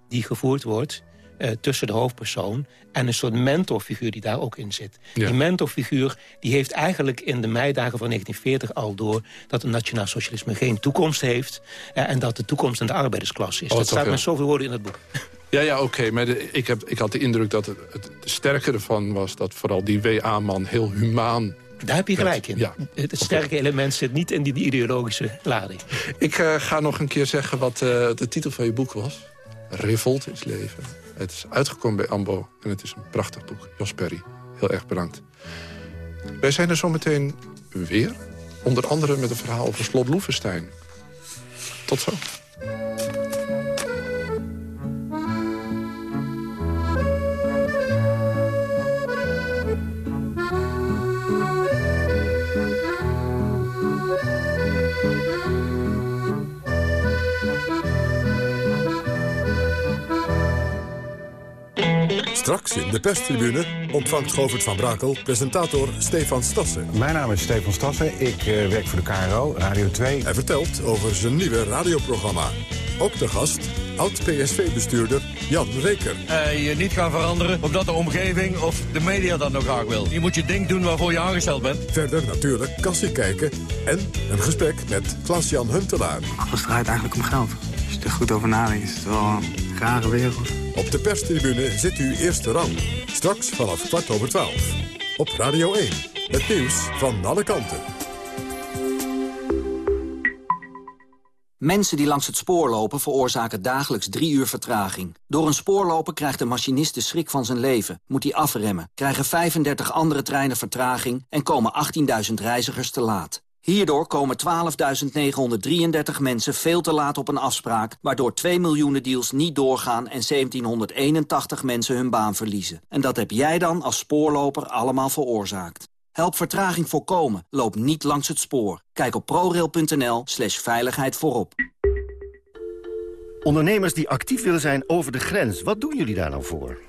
die gevoerd wordt uh, tussen de hoofdpersoon... en een soort mentorfiguur die daar ook in zit. Die mentorfiguur die heeft eigenlijk in de meidagen van 1940 al door... dat het nationaal socialisme geen toekomst heeft... Uh, en dat de toekomst aan de arbeidersklasse is. Oh, dat staat met zoveel woorden in het boek. Ja, ja, oké. Maar ik, heb, ik had de indruk dat het, het sterke ervan was... dat vooral die WA-man heel humaan daar heb je gelijk in. Ja. Het sterke element zit niet in die, ideologische lading. Ik uh, ga nog een keer zeggen wat uh, de titel van je boek was. Revolt is leven. Het is uitgekomen bij Ambo en het is een prachtig boek. Jos Perry, heel erg bedankt. Wij zijn er zometeen weer. Onder andere met een verhaal over slot Loevestein. Tot zo. Straks in de perstribune ontvangt Govert van Brakel presentator Stefan Stassen. Mijn naam is Stefan Stassen, ik uh, werk voor de KRO, Radio 2. Hij vertelt over zijn nieuwe radioprogramma. Ook de gast, oud-PSV-bestuurder Jan Reker. Uh, je niet gaan veranderen omdat de omgeving of de media dat nog graag wil. Je moet je ding doen waarvoor je aangesteld bent. Verder natuurlijk kassie kijken en een gesprek met Klaas-Jan Huntelaar. Alles draait eigenlijk om geld. Je er goed over nadenkt, is het wel een rare wereld. Op de perstribune zit u eerste rang. Straks vanaf kwart over twaalf. Op Radio 1. Het nieuws van alle kanten. Mensen die langs het spoor lopen veroorzaken dagelijks drie uur vertraging. Door een spoorloper krijgt de machinist de schrik van zijn leven. Moet hij afremmen, krijgen 35 andere treinen vertraging... en komen 18.000 reizigers te laat. Hierdoor komen 12.933 mensen veel te laat op een afspraak... waardoor 2 miljoenen deals niet doorgaan en 1781 mensen hun baan verliezen. En dat heb jij dan als spoorloper allemaal veroorzaakt. Help vertraging voorkomen. Loop niet langs het spoor. Kijk op prorail.nl slash veiligheid voorop. Ondernemers die actief willen zijn over de grens, wat doen jullie daar nou voor?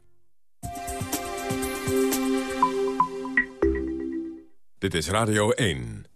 Dit is Radio 1.